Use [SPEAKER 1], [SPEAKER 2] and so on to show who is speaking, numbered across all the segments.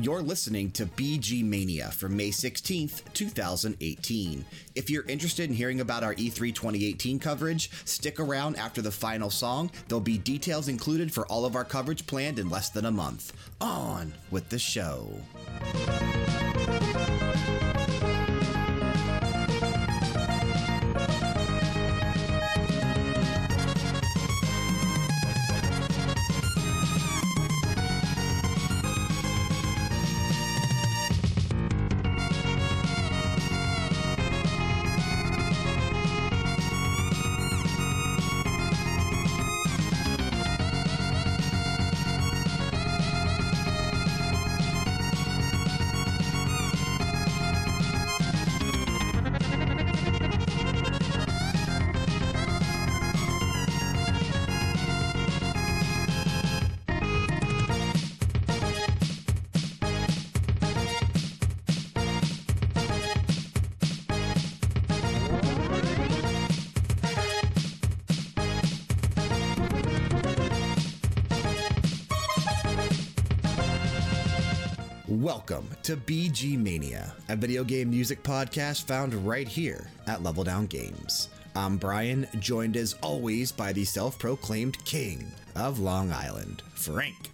[SPEAKER 1] You're listening to BG Mania for May 16th, 2018. If you're interested in hearing about our E3 2018 coverage, stick around after the final song. There'll be details included for all of our coverage planned in less than a month. On with the show. To BG Mania, a video game music podcast found right here at Level Down Games. I'm Brian, joined as always by the self proclaimed king of Long Island, Frank.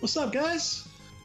[SPEAKER 2] What's up, guys?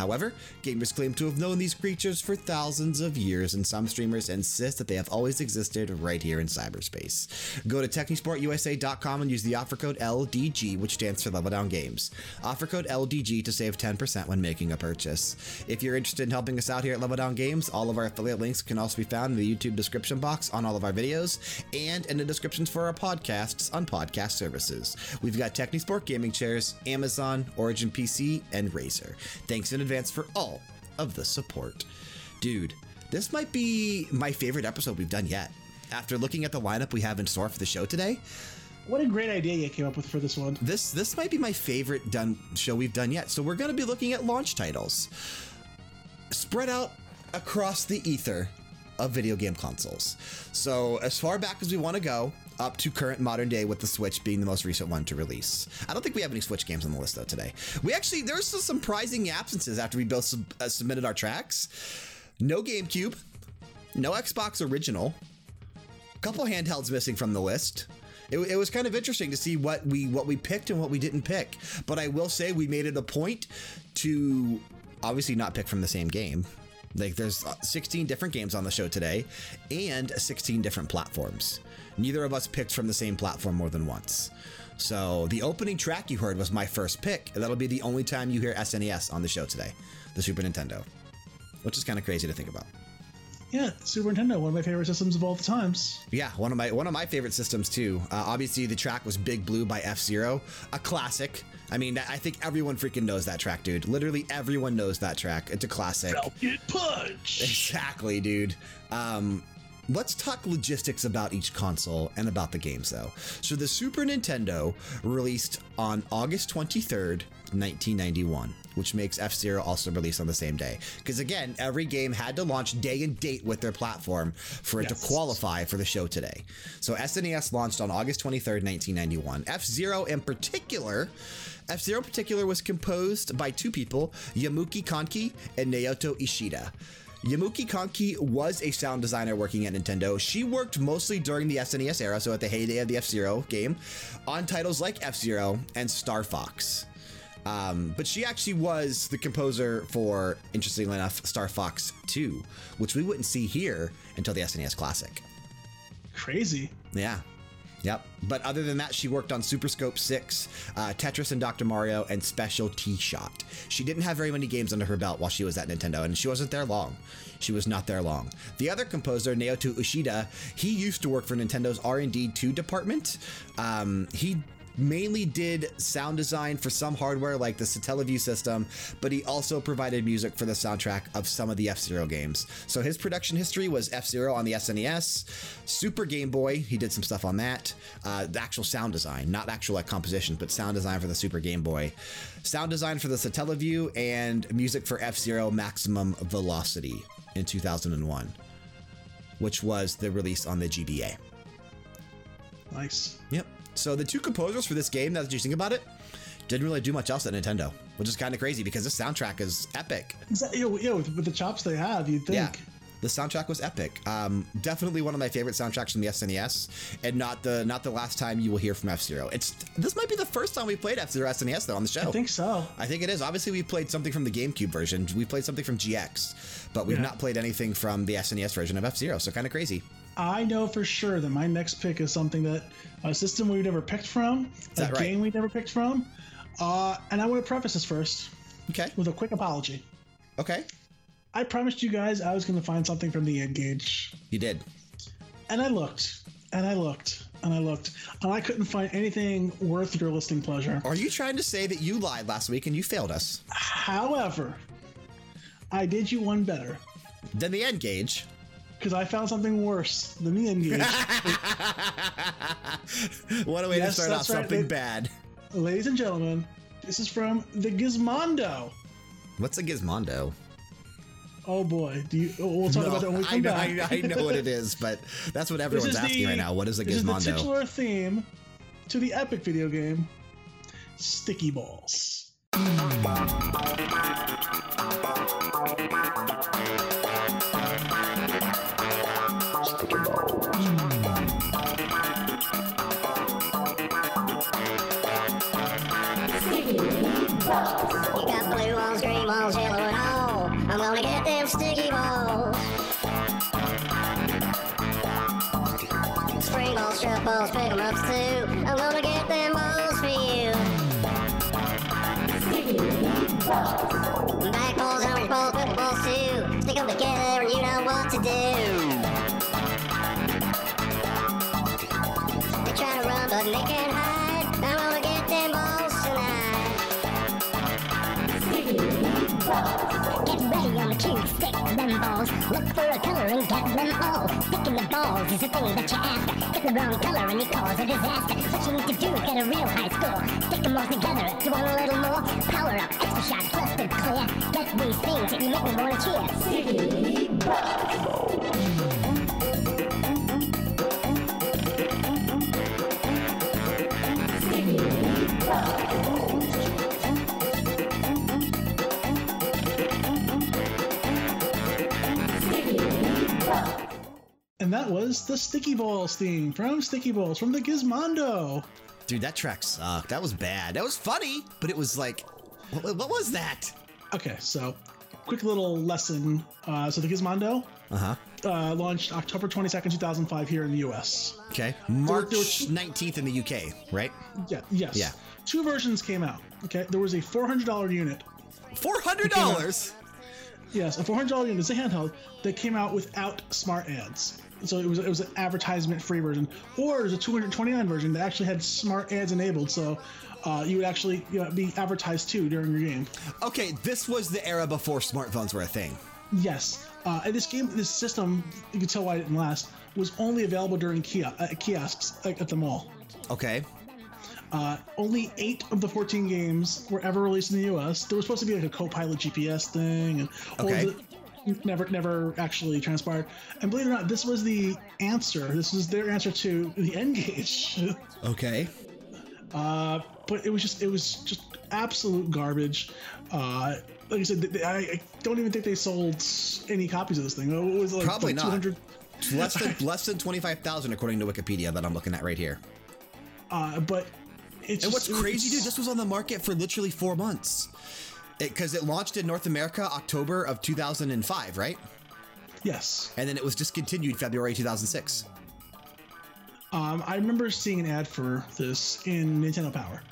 [SPEAKER 1] However, gamers claim to have known these creatures for thousands of years, and some streamers insist that they have always existed right here in cyberspace. Go to TechnisportUSA.com and use the offer code LDG, which stands for Level Down Games. Offer code LDG to save 10% when making a purchase. If you're interested in helping us out here at Level Down Games, all of our affiliate links can also be found in the YouTube description box on all of our videos and in the descriptions for our podcasts on podcast services. We've got Technisport Gaming Chairs, Amazon, Origin PC, and Razer. Thanks in advance for all of the support. Dude, this might be my favorite episode we've done yet. After looking at the lineup we have in store for the show today,
[SPEAKER 2] What a great idea you came up with for this one.
[SPEAKER 1] this this might be my favorite done show we've done yet. So we're going to be looking at launch titles spread out across the ether of video game consoles. So as far back as we want to go, up to current modern day with the Switch being the most recent one to release. I don't think we have any Switch games on the list though today. We actually there there's some surprising absences after we both uh, submitted our tracks. No GameCube, no Xbox original, a couple handhelds missing from the list. It, it, was kind of interesting to see what we what we picked and what we didn't pick. But I will say we made it a point to obviously not pick from the same game. Like there's 16 different games on the show today and 16 different platforms. Neither of us picked from the same platform more than once. So the opening track you heard was my first pick. That'll be the only time you hear SNES on the show today, the Super Nintendo, which is kind of crazy to think about.
[SPEAKER 2] Yeah, Super Nintendo, one of my favorite systems of all the times.
[SPEAKER 1] Yeah, one of my one of my favorite systems too. Uh, obviously, the track was Big Blue by F Zero, a classic. I mean, I think everyone freaking knows that track, dude. Literally everyone knows that track. It's a classic.
[SPEAKER 2] Falcon Punch.
[SPEAKER 1] Exactly, dude. Um, Let's talk logistics about each console and about the games, though. So, the Super Nintendo released on August 23rd, 1991, which makes F Zero also release on the same day. Because, again, every game had to launch day and date with their platform for it to qualify for the show today. So, SNES launched on August 23rd, 1991. F Zero, in particular, F Zero in particular was composed by two people, Yamuki Kanki and Naoto Ishida. Yamuki Kanki was a sound designer working at Nintendo. She worked mostly during the SNES era, so at the heyday of the F Zero game, on titles like F Zero and Star Fox. Um, but she actually was the composer for, interestingly enough, Star Fox 2, which we wouldn't see here until the SNES Classic.
[SPEAKER 2] Crazy.
[SPEAKER 1] Yeah. Yep. But other than that, she worked on Super Scope 6, uh, Tetris and Dr. Mario, and Special Tee Shot. She didn't have very many games under her belt while she was at Nintendo, and she wasn't there long. She was not there long. The other composer, Naoto Ishida, he used to work for Nintendo's R&D 2 department. Um, he mainly did sound design for some hardware like the Satellaview system, but he also provided music for the soundtrack of some of the F Zero games. So his production history was F Zero on the SNES, Super Game Boy, he did some stuff on that, uh, the actual sound design, not actual like compositions, but sound design for the Super Game Boy, sound design for the Satellaview, and music for F Zero Maximum Velocity in 2001, which was the release on the GBA.
[SPEAKER 2] Nice.
[SPEAKER 1] Yep. So the two composers for this game, now that you think about it, didn't really do much else at Nintendo, which is kind of crazy because this soundtrack is epic.
[SPEAKER 2] Exactly. Yeah, with, with the chops they have, you'd think.
[SPEAKER 1] Yeah. The soundtrack was epic. Um, definitely one of my favorite soundtracks from the SNES, and not the not the last time you will hear from F Zero. It's this might be the first time we played F Zero SNES though on the show.
[SPEAKER 2] I think so.
[SPEAKER 1] I think it is. Obviously, we played something from the GameCube version. We played something from GX, but we've
[SPEAKER 2] Yeah.
[SPEAKER 1] not played anything from the SNES version of F Zero. So kind of crazy.
[SPEAKER 2] I know for sure that my next pick is something that a system we've never picked from, a
[SPEAKER 1] right?
[SPEAKER 2] game we've never picked from. Uh, and I want to preface this first
[SPEAKER 1] Okay.
[SPEAKER 2] with a quick apology.
[SPEAKER 1] Okay.
[SPEAKER 2] I promised you guys I was going to find something from the N-Gage,
[SPEAKER 1] You did.
[SPEAKER 2] and I looked, and I looked, and I looked, and I couldn't find anything worth your listening pleasure.
[SPEAKER 1] Are you trying to say that you lied last week and you failed us?
[SPEAKER 2] However, I did you one better
[SPEAKER 1] Than the N-Gage.
[SPEAKER 2] Because I found something worse than the N-Gage.
[SPEAKER 1] What a way
[SPEAKER 2] Yes,
[SPEAKER 1] to start
[SPEAKER 2] off right.
[SPEAKER 1] something bad.
[SPEAKER 2] Ladies and gentlemen, this is from the Gizmondo.
[SPEAKER 1] What's a gizmondo?
[SPEAKER 2] Oh boy, do you? We'll talk about that when we
[SPEAKER 1] I,
[SPEAKER 2] come
[SPEAKER 1] know,
[SPEAKER 2] back.
[SPEAKER 1] I, I know what it is, but that's what everyone's asking
[SPEAKER 2] the-
[SPEAKER 1] right now. What is a
[SPEAKER 2] this is the
[SPEAKER 1] gizmondo?
[SPEAKER 2] titular theme to the epic video game, Sticky Balls.
[SPEAKER 3] Balls, strap balls, pick 'em up too. I'm gonna get them balls for you. Black balls, orange balls, purple balls too. Stick 'em together and you know what to do. They try to run but they can't hide. I'm gonna get them balls tonight.
[SPEAKER 4] Them balls. Look for a color and get them all. Sticking the balls is a thing that you after. Get the wrong color and you cause a disaster. What you need to do is get a real high score. Stick them all together. You want a little more? Power up, extra shot, clustered clear. Get these things if you make me wanna cheer.
[SPEAKER 2] And that was the Sticky Balls theme from Sticky Balls from the Gizmondo.
[SPEAKER 1] Dude, that track sucked. That was bad. That was funny, but it was like, what, what was that?
[SPEAKER 2] Okay, so quick little lesson. Uh, so the Gizmondo
[SPEAKER 1] Uh huh.
[SPEAKER 2] uh, launched October 22nd, 2005 here in the US.
[SPEAKER 1] Okay. March
[SPEAKER 2] there were-
[SPEAKER 1] 19th in the UK, right?
[SPEAKER 2] Yeah, yes.
[SPEAKER 1] Yeah.
[SPEAKER 2] Two versions came out. Okay, there was a $400 unit.
[SPEAKER 1] $400?
[SPEAKER 2] Yes, a $400 unit. is a handheld that came out without smart ads. So it was it was an advertisement free version, or there's a 229 version that actually had smart ads enabled. So uh, you would actually you know, be advertised too during your game.
[SPEAKER 1] Okay, this was the era before smartphones were a thing.
[SPEAKER 2] Yes, uh, and this game, this system, you can tell why it didn't last, was only available during kio- uh, kiosks like, at the mall.
[SPEAKER 1] Okay.
[SPEAKER 2] Uh, only eight of the 14 games were ever released in the U.S. There was supposed to be like a co-pilot GPS thing, and
[SPEAKER 1] Okay.
[SPEAKER 2] of it never never actually transpired. And believe it or not, this was the answer. This was their answer to the N-Gage.
[SPEAKER 1] Okay.
[SPEAKER 2] Uh, but it was just it was just absolute garbage. Uh, like I said, I, I don't even think they sold any copies of this thing. It was like
[SPEAKER 1] Probably
[SPEAKER 2] like
[SPEAKER 1] not.
[SPEAKER 2] 200.
[SPEAKER 1] Less than less than 25,000 according to Wikipedia that I'm looking at right here.
[SPEAKER 2] Uh, but it's
[SPEAKER 1] And
[SPEAKER 2] just-
[SPEAKER 1] what's crazy, dude, this was on the market for literally four months. Because it, launched in North America October of 2005, right?
[SPEAKER 2] yes.
[SPEAKER 1] And then it was discontinued February 2006.
[SPEAKER 2] Um, I remember seeing an ad for this in Nintendo Power.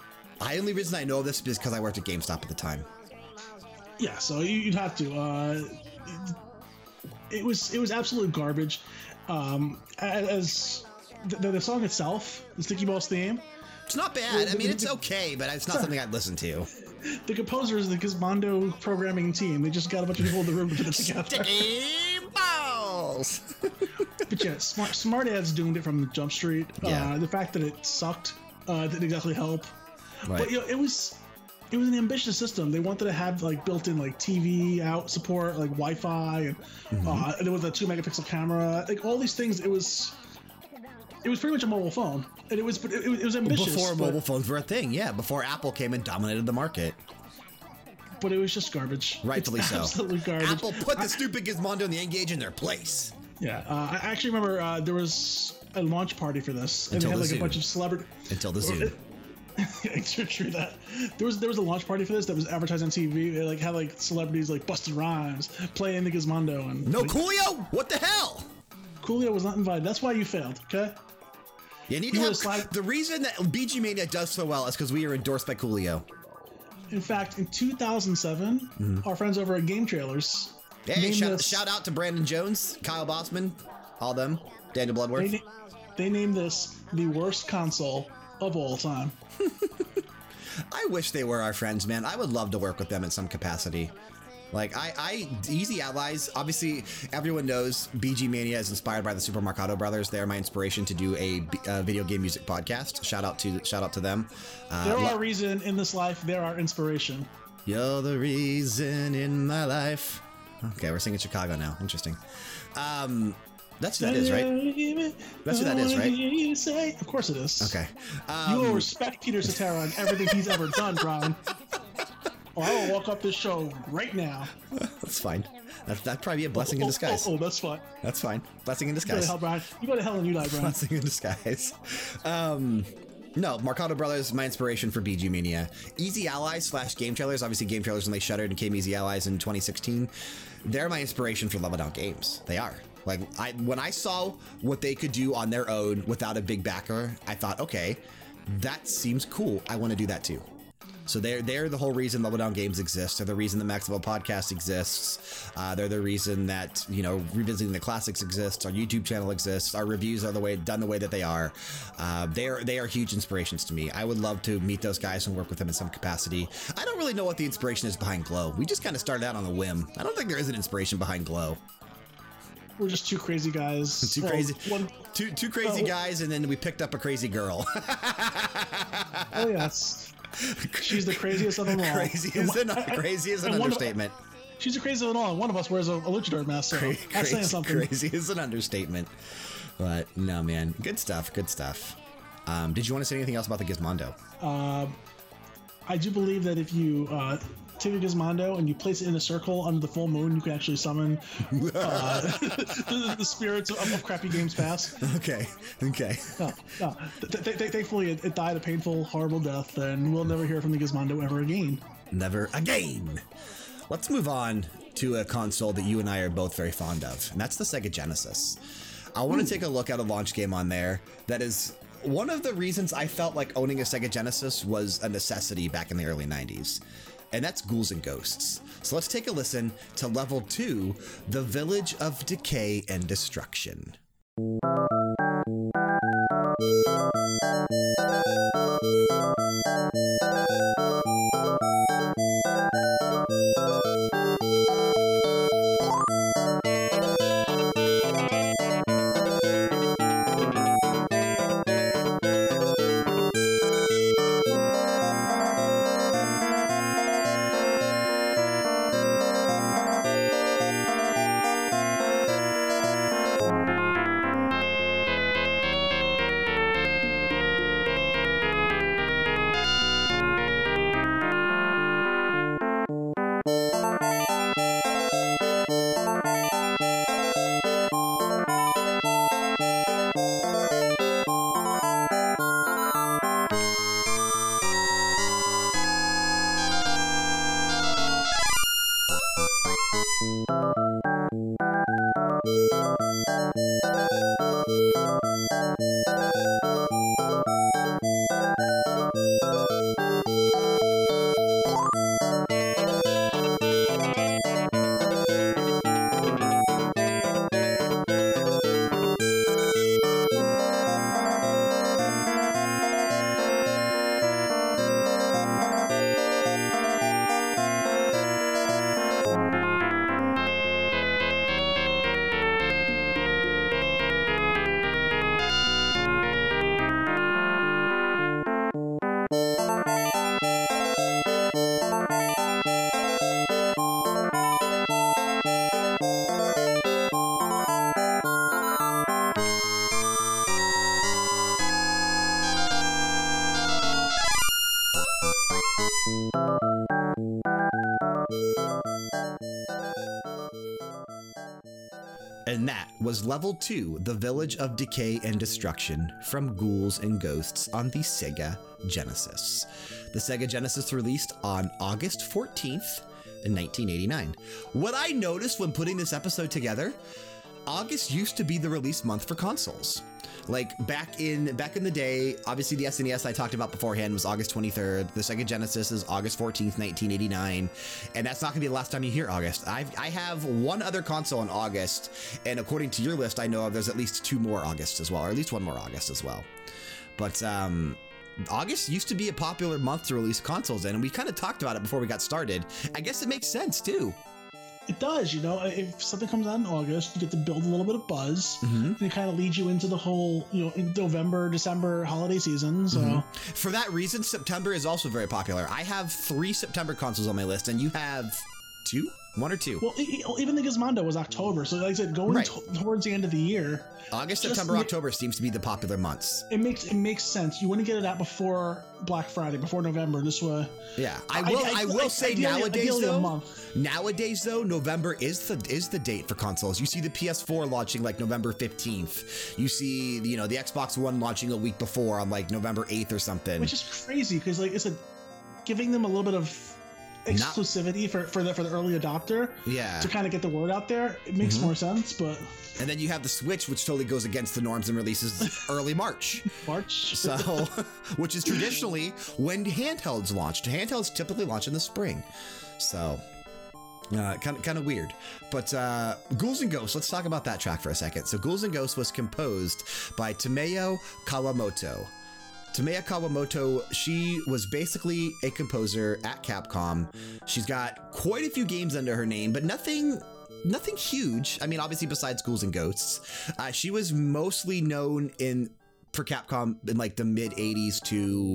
[SPEAKER 1] The only reason I know of this is because I worked at GameStop at the time.
[SPEAKER 2] Yeah, so you- you'd have to. Uh, it, it was it was absolute garbage. Um, as the, the song itself, the Sticky Balls theme,
[SPEAKER 1] It's not bad. I mean, it's okay, but it's not something I'd listen to.
[SPEAKER 2] The composers of the Gizmondo programming team, they just got a bunch of people in the room to put it together.
[SPEAKER 1] Sticky balls.
[SPEAKER 2] But yeah, smart smart ads doomed it from Jump Street.
[SPEAKER 1] Yeah.
[SPEAKER 2] Uh, the fact that it sucked uh, didn't exactly help.
[SPEAKER 1] Right.
[SPEAKER 2] But you know, it was it was an ambitious system. They wanted to have like built-in like TV out support, like Wi-Fi, and,
[SPEAKER 1] Mm-hmm.
[SPEAKER 2] uh, and it was a two megapixel camera, like all these things. It was it was pretty much a mobile phone, and it was it, it was ambitious.
[SPEAKER 1] Before mobile phones were a thing, yeah. Before Apple came and dominated the market.
[SPEAKER 2] but it was just garbage.
[SPEAKER 1] Rightfully
[SPEAKER 2] It's
[SPEAKER 1] so.
[SPEAKER 2] Absolutely garbage.
[SPEAKER 1] Apple put the stupid Gizmondo and the N-Gage in their place.
[SPEAKER 2] Yeah, uh, I actually remember uh, there was a launch party for this, and
[SPEAKER 1] Until
[SPEAKER 2] they had
[SPEAKER 1] the
[SPEAKER 2] like
[SPEAKER 1] Zune.
[SPEAKER 2] a bunch of celebrity.
[SPEAKER 1] Until the Zune.
[SPEAKER 2] true, true that. There was there was a launch party for this that was advertised on TV. It like had like celebrities like Busta Rhymes playing the Gizmondo and
[SPEAKER 1] No
[SPEAKER 2] like,
[SPEAKER 1] Coolio? What the hell?
[SPEAKER 2] Coolio was not invited. That's why you failed. Okay.
[SPEAKER 1] You need
[SPEAKER 2] You
[SPEAKER 1] to have,
[SPEAKER 2] would've
[SPEAKER 1] the reason that BG Mania does so well is because we are endorsed by Coolio.
[SPEAKER 2] In fact, in 2007, mm-hmm. our friends over at Game Trailers.
[SPEAKER 1] Hey, shout,
[SPEAKER 2] this,
[SPEAKER 1] shout out to Brandon Jones, Kyle Bossman, all them, Daniel Bloodworth.
[SPEAKER 2] na- they named this the worst console of all time.
[SPEAKER 1] I wish they were our friends, man. I would love to work with them in some capacity. Like I, I, Easy Allies. Obviously, everyone knows BG Mania is inspired by the Super Marcado brothers. They're my inspiration to do a, uh, video game music podcast. Shout out to, shout out to them. Uh,
[SPEAKER 2] There are reason in this life. There are inspiration.
[SPEAKER 1] You're the reason in my life. Okay, we're singing Chicago now. Interesting. Um, that's who that is, right? That's who that is, right?
[SPEAKER 2] Say. Of course it is.
[SPEAKER 1] Okay.
[SPEAKER 2] You
[SPEAKER 1] Um,
[SPEAKER 2] will respect Peter Cetera and everything he's ever done, Brian. Or I will walk up this show right now.
[SPEAKER 1] that's fine. That, that'd probably be a blessing in disguise.
[SPEAKER 2] Oh, oh, oh, that's fine.
[SPEAKER 1] That's fine. Blessing in
[SPEAKER 2] You go to
[SPEAKER 1] disguise.
[SPEAKER 2] hell, Brian. You go to hell and you die, Brian.
[SPEAKER 1] Blessing in disguise. Um, no, Marcado Brothers, my inspiration for BG Mania. Easy Allies slash Game Trailers. Obviously, Game Trailers when they shuttered and came Easy Allies in 2016. They're my inspiration for Level Down Games. They are. Like, I when I saw what they could do on their own without a big backer, I thought, okay, that seems cool. I want to do that too. So they're they're the whole reason Level Down Games exists. They're the reason the Maxwell podcast exists. Uh, they're the reason that you know revisiting the classics exists. Our YouTube channel exists. Our reviews are the way done the way that they are. Uh, they are they are huge inspirations to me. I would love to meet those guys and work with them in some capacity. I don't really know what the inspiration is behind Glow. We just kind of started out on a whim. I don't think there is an inspiration behind Glow.
[SPEAKER 2] We're just two crazy guys.
[SPEAKER 1] Two
[SPEAKER 2] Well,
[SPEAKER 1] crazy,
[SPEAKER 2] One,
[SPEAKER 1] two two crazy
[SPEAKER 2] Oh.
[SPEAKER 1] guys, and then we picked up a crazy girl.
[SPEAKER 2] oh yes. She's the craziest of them all.
[SPEAKER 1] crazy
[SPEAKER 2] And
[SPEAKER 1] is
[SPEAKER 2] one-
[SPEAKER 1] an crazy is an
[SPEAKER 2] and one of-
[SPEAKER 1] understatement.
[SPEAKER 2] She's the craziest of them all. and One of us wears a, a luchador mask. So
[SPEAKER 1] Cra-
[SPEAKER 2] that's saying something.
[SPEAKER 1] crazy is an understatement. But no, man, good stuff. Good stuff. Um, did you want to say anything else about the Gizmondo?
[SPEAKER 2] I do believe that if you uh, take a Gizmondo and you place it in a circle under the full moon, you can actually summon uh, the, the spirits of, of crappy games past.
[SPEAKER 1] Okay. Okay.
[SPEAKER 2] No, no. Th- th- th- thankfully, it, it died a painful, horrible death, and we'll never hear from the Gizmondo ever again.
[SPEAKER 1] Never again. Let's move on to a console that you and I are both very fond of, and that's the Sega Genesis. I want to take a look at a launch game on there that is one of the reasons I felt like owning a Sega Genesis was a necessity back in the early 90s. And that's Ghouls and Ghosts. So let's take a listen to level two The Village of Decay and Destruction. Level two, The Village of Decay and Destruction from Ghouls and Ghosts on the Sega Genesis. The Sega Genesis released on August 14th in 1989. What I noticed when putting this episode together, August used to be the release month for consoles. Like back in back in the day, obviously the SNES I talked about beforehand was August 23rd. The Sega Genesis is August 14th, 1989, and that's not going to be the last time you hear August. I've, I have one other console in August, and according to your list, I know of there's at least two more Augusts as well, or at least one more August as well. But um, August used to be a popular month to release consoles in, and we kind of talked about it before we got started. I guess it makes sense too.
[SPEAKER 2] It does, you know. If something comes out in August, you get to build a little bit of buzz, mm-hmm. and it kind of leads you into the whole, you know, in November, December holiday season. So mm-hmm.
[SPEAKER 1] For that reason, September is also very popular. I have three September consoles on my list, and you have two? One or two?
[SPEAKER 2] Well, even the Gizmondo was October. So, like I said, going
[SPEAKER 1] Right.
[SPEAKER 2] to- towards the end of the year,
[SPEAKER 1] August, September, October seems to be the popular months.
[SPEAKER 2] it makes it makes sense. You want to get it out before Black Friday, before November. This way,
[SPEAKER 1] Yeah, I will.
[SPEAKER 2] I-
[SPEAKER 1] I, will
[SPEAKER 2] I-
[SPEAKER 1] say
[SPEAKER 2] ideally-
[SPEAKER 1] nowadays
[SPEAKER 2] ideally
[SPEAKER 1] though.
[SPEAKER 2] month.
[SPEAKER 1] Nowadays though, November is the is the date for consoles. You see the PS4 launching like November fifteenth. You see, you know, the Xbox One launching a week before on like November eighth or something.
[SPEAKER 2] which is crazy because, like it's a giving them a little bit of
[SPEAKER 1] Not-
[SPEAKER 2] exclusivity for for the for the early adopter
[SPEAKER 1] yeah,
[SPEAKER 2] to kind of get the word out there. It makes
[SPEAKER 1] Mhm.
[SPEAKER 2] more sense, but
[SPEAKER 1] and then you have the Switch, which totally goes against the norms and releases early March.
[SPEAKER 2] March.
[SPEAKER 1] So, which is traditionally when handhelds launched. Handhelds typically launch in the spring. So, uh, kind of kind of weird. But uh, Ghouls and Ghosts, let's talk about that track for a second. So, Ghouls and Ghosts was composed by Tamayo Kawamoto. Tamayo Kawamoto, she was basically a composer at Capcom. She's got quite a few games under her name, but nothing nothing huge. I mean, obviously besides Ghouls and Ghosts. Uh, she was mostly known in for Capcom in like the mid 80s to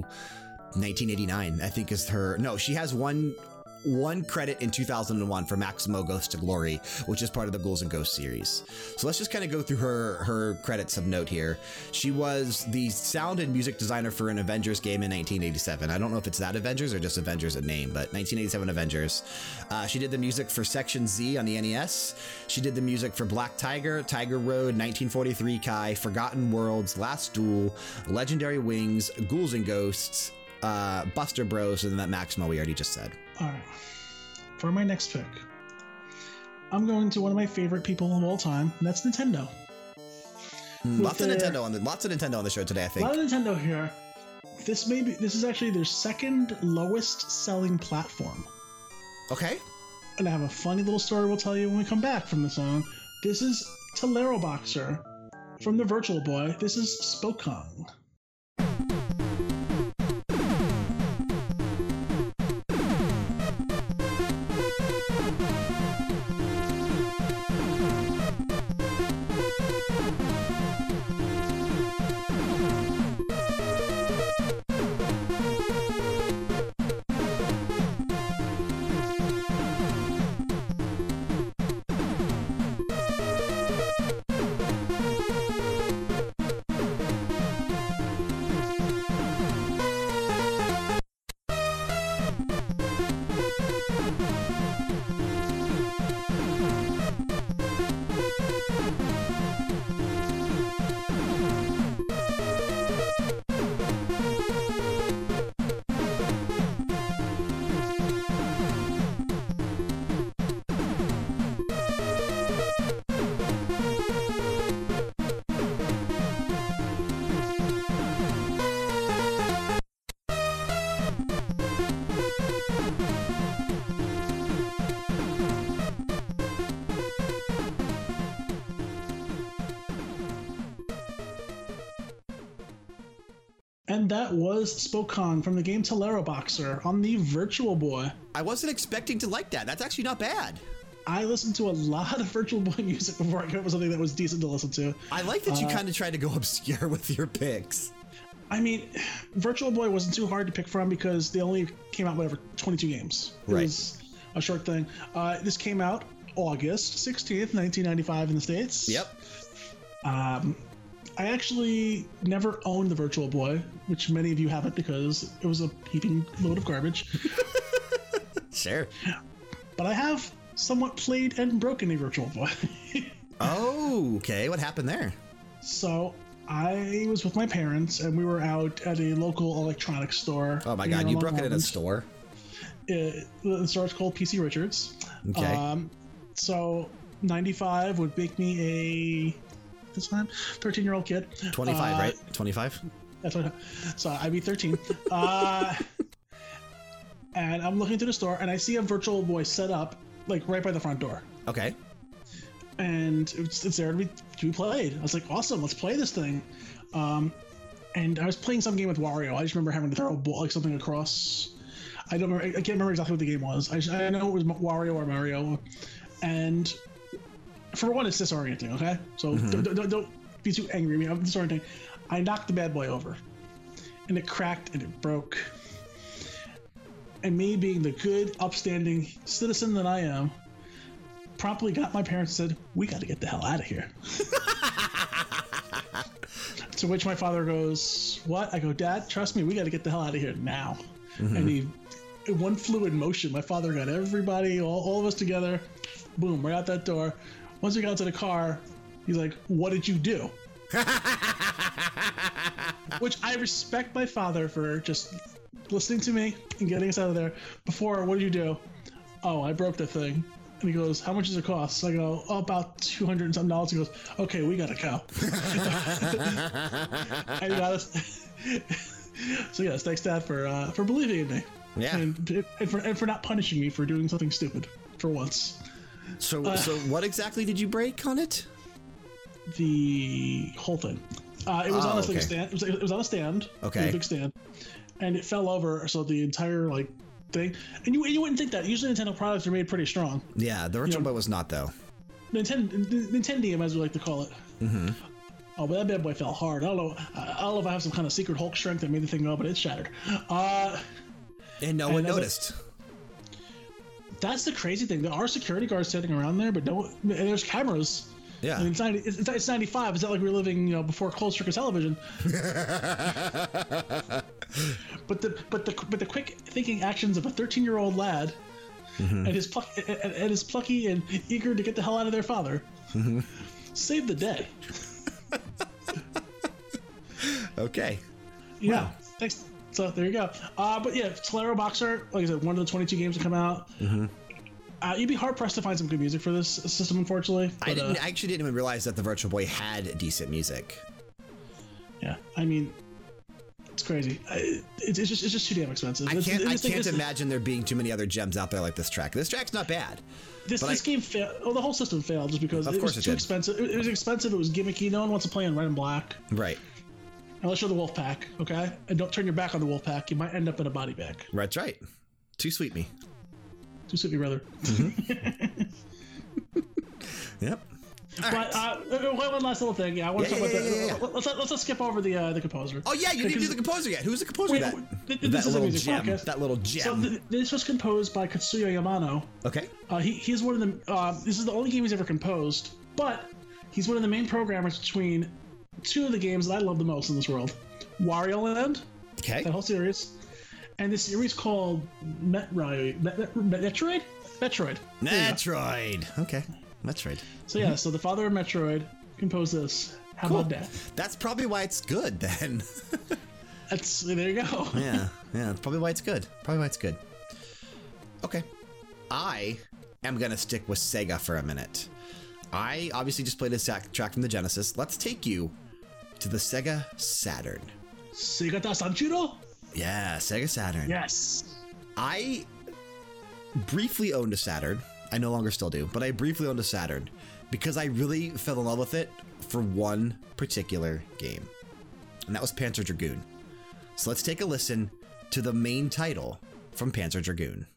[SPEAKER 1] 1989, I think is her. No, she has one one credit in 2001 for Maximo Ghost to Glory, which is part of the Ghouls and Ghosts series. So let's just kind of go through her her credits of note here. She was the sound and music designer for an Avengers game in 1987. I don't know if it's that Avengers or just Avengers a name, but 1987 Avengers. Uh, she did the music for Section Z on the NES. She did the music for Black Tiger, Tiger Road, 1943 Kai, Forgotten Worlds, Last Duel, Legendary Wings, Ghouls and Ghosts, uh, Buster Bros, and then that Maximo we already just said.
[SPEAKER 2] All right. For my next pick, I'm going to one of my favorite people of all time, and that's Nintendo.
[SPEAKER 1] Hmm, lots of Nintendo on the lots of Nintendo on the show today. I think.
[SPEAKER 2] lot of Nintendo here. This may be. This is actually their second lowest selling platform.
[SPEAKER 1] Okay.
[SPEAKER 2] And I have a funny little story we'll tell you when we come back from the song. This is Teleroboxer from the Virtual Boy. This is Spokong. And that was Spokong from the game Teleroboxer on the Virtual Boy.
[SPEAKER 1] I wasn't expecting to like that. That's actually not bad.
[SPEAKER 2] I listened to a lot of Virtual Boy music before I came up with something that was decent to listen to.
[SPEAKER 1] I like that you kind of tried to go obscure with your picks.
[SPEAKER 2] I mean, Virtual Boy wasn't too hard to pick from because they only came out whatever 22 games. It
[SPEAKER 1] Right.
[SPEAKER 2] was a short thing. Uh, this came out August 16th, 1995 in the states.
[SPEAKER 1] Yep.
[SPEAKER 2] Um, I actually never owned the Virtual Boy, which many of you haven't because it was a heaping load of garbage.
[SPEAKER 1] Sure.
[SPEAKER 2] but I have somewhat played and broken a Virtual Boy.
[SPEAKER 1] Oh, okay. What happened there?
[SPEAKER 2] So I was with my parents, and we were out at a local electronics store.
[SPEAKER 1] Oh my God, you broke it in a store.
[SPEAKER 2] It, the store's called PC Richards.
[SPEAKER 1] Okay.
[SPEAKER 2] Um, so 95 would make me a this time 13 year old kid.
[SPEAKER 1] 25,
[SPEAKER 2] Uh,
[SPEAKER 1] right? 25?
[SPEAKER 2] That's what. So I'd be 13. uh, and I'm looking through the store, and I see a Virtual Boy set up like right by the front door.
[SPEAKER 1] Okay.
[SPEAKER 2] and it's, it's there to be, to be played. I was like, awesome, let's play this thing. Um, and I was playing some game with Wario. I just remember having to throw a ball, like something across. I don't remember. I can't remember exactly what the game was. I, I know it was Wario or Mario, and for one, it's disorienting. Okay, so mm-hmm. don't, don't, don't be too angry at me. I'm disorienting. I knocked the bad boy over, and it cracked and it broke. And me being the good, upstanding citizen that I am, promptly got my parents and said, "We got to get the hell out of here." to which my father goes, "What?" I go, "Dad, trust me, we got to get the hell out of here now." Mm-hmm. And he, in one fluid motion, my father got everybody, all, all of us together, boom, right out that door. Once we got to the car, he's like, "What did you do?" Which I respect my father for just listening to me and getting us out of there. Before, what did you do? Oh, I broke the thing. And he goes, How much does it cost? I go, oh, about 200 and something dollars. He goes, Okay, we gotta go. I got so, yes, thanks, Dad, for uh, for believing in me.
[SPEAKER 1] Yeah.
[SPEAKER 2] And, and, for, and for not punishing me for doing something stupid for once.
[SPEAKER 1] So,
[SPEAKER 2] Uh,
[SPEAKER 1] so what exactly did you break on it?
[SPEAKER 2] The whole thing. Uh, it was
[SPEAKER 1] Oh,
[SPEAKER 2] on a
[SPEAKER 1] okay.
[SPEAKER 2] stand. It was, it was on a stand.
[SPEAKER 1] Okay.
[SPEAKER 2] A big stand, and it fell over. So the entire like thing, and you you wouldn't think that. Usually Nintendo products are made pretty strong.
[SPEAKER 1] Yeah, the Virtual
[SPEAKER 2] Yeah.
[SPEAKER 1] Boy was not, though.
[SPEAKER 2] Nintendo, Nintendium, as we like to call it. Mm-hmm. Oh, but that bad boy fell hard. I don't know. I don't know if I have some kind of secret Hulk strength that made the thing go, but it shattered. Uh,
[SPEAKER 1] And no one noticed.
[SPEAKER 2] That's the crazy thing. There are security guards sitting around there, but no, and there's cameras.
[SPEAKER 1] Yeah.
[SPEAKER 2] I mean, it's, 90, it's, it's 95. It's not like we're living, you know, before closed circuit television. but the but the but the quick thinking actions of a 13 year old lad mm-hmm. and his pluck and, and his plucky and eager to get the hell out of their father mm-hmm. saved the day.
[SPEAKER 1] okay.
[SPEAKER 2] Yeah. Thanks. So there you go. Uh, but yeah, Teleroboxer, like I said, one of the 22 games to come out. Uh, you'd be hard pressed to find some good music for this system, unfortunately.
[SPEAKER 1] I didn't.
[SPEAKER 2] uh,
[SPEAKER 1] I actually didn't even realize that the Virtual Boy had decent music.
[SPEAKER 2] Yeah, I mean, it's crazy. I, it's, it's just it's just too damn expensive.
[SPEAKER 1] I can't. I can't imagine there being too many other gems out there like this track. This track's not bad.
[SPEAKER 2] This, this
[SPEAKER 1] I-
[SPEAKER 2] game failed. Oh, the whole system failed just because
[SPEAKER 1] Of
[SPEAKER 2] it
[SPEAKER 1] course
[SPEAKER 2] was
[SPEAKER 1] it
[SPEAKER 2] too
[SPEAKER 1] did.
[SPEAKER 2] expensive. It, it was expensive. It was gimmicky. No one wants to play in red and black
[SPEAKER 1] Right.
[SPEAKER 2] Unless you're the wolf pack. Okay, and don't turn your back on the wolf pack. You might end up in a body bag.
[SPEAKER 1] That's right. Too sweet me.
[SPEAKER 2] Too sweet, me, brother.
[SPEAKER 1] Yep.
[SPEAKER 2] But uh, one one last little thing. Yeah, I want
[SPEAKER 1] Yeah,
[SPEAKER 2] to talk
[SPEAKER 1] yeah,
[SPEAKER 2] about
[SPEAKER 1] yeah,
[SPEAKER 2] the.
[SPEAKER 1] yeah, yeah.
[SPEAKER 2] Let's, let's skip over the uh, the composer.
[SPEAKER 1] Oh yeah, you didn't do the composer yet. Who's the composer?
[SPEAKER 2] Wait,
[SPEAKER 1] that
[SPEAKER 2] th-
[SPEAKER 1] that
[SPEAKER 2] this is a
[SPEAKER 1] little
[SPEAKER 2] music
[SPEAKER 1] gem.
[SPEAKER 2] podcast.
[SPEAKER 1] That little
[SPEAKER 2] So
[SPEAKER 1] gem.
[SPEAKER 2] th- this was composed by Katsuya Yamano.
[SPEAKER 1] okay.
[SPEAKER 2] Uh, he, he's one of the. Uh, this is the only game he's ever composed, but he's one of the main programmers between two of the games that I love the most in this world: Wario Land,
[SPEAKER 1] Okay.
[SPEAKER 2] that whole series, and this series called Metroid. Met, Met, Metroid. Metroid. There you go.
[SPEAKER 1] Metroid. Okay. Metroid.
[SPEAKER 2] So yeah, so the father of Metroid composed this. How about that?
[SPEAKER 1] That's probably why it's good then.
[SPEAKER 2] That's there you go.
[SPEAKER 1] yeah. Yeah. That's probably why it's good. Probably why it's good. Okay. I am gonna stick with Sega for a minute. I obviously just played a track from the Genesis. Let's take you to the Sega Saturn.
[SPEAKER 2] Segata Sanshiro?
[SPEAKER 1] Yeah, Sega Saturn.
[SPEAKER 2] Yes.
[SPEAKER 1] I briefly owned a Saturn. I no longer still do, but I briefly owned a Saturn because I really fell in love with it for one particular game, and that was Panzer Dragoon. So let's take a listen to the main title from Panzer Dragoon.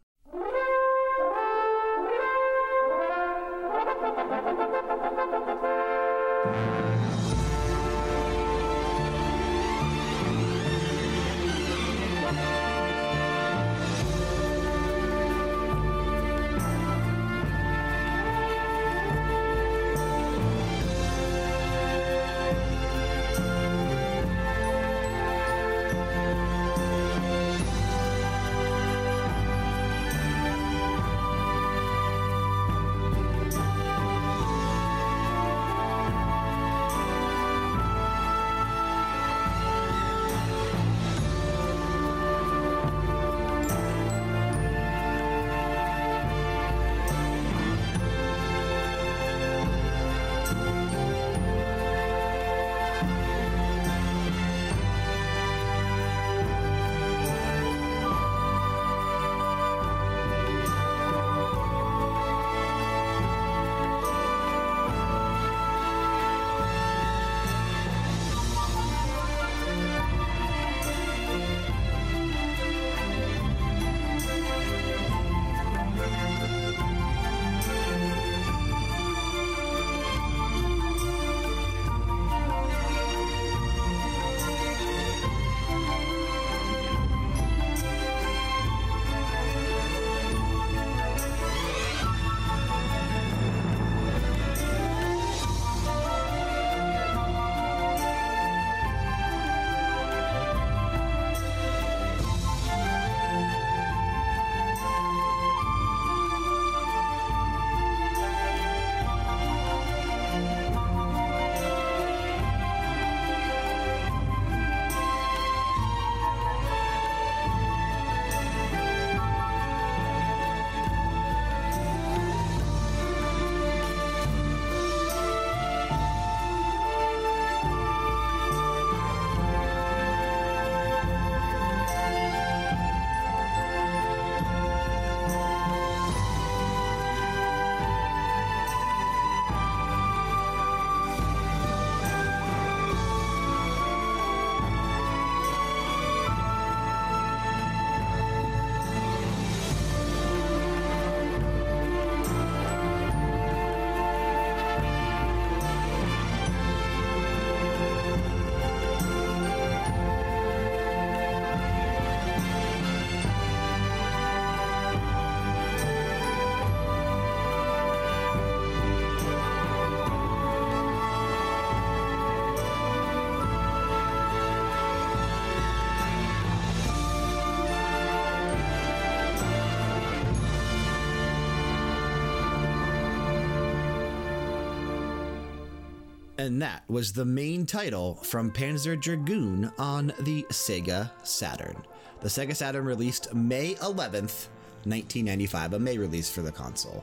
[SPEAKER 1] And that was the main title from Panzer Dragoon on the Sega Saturn. The Sega Saturn released May 11th, 1995, a May release for the console.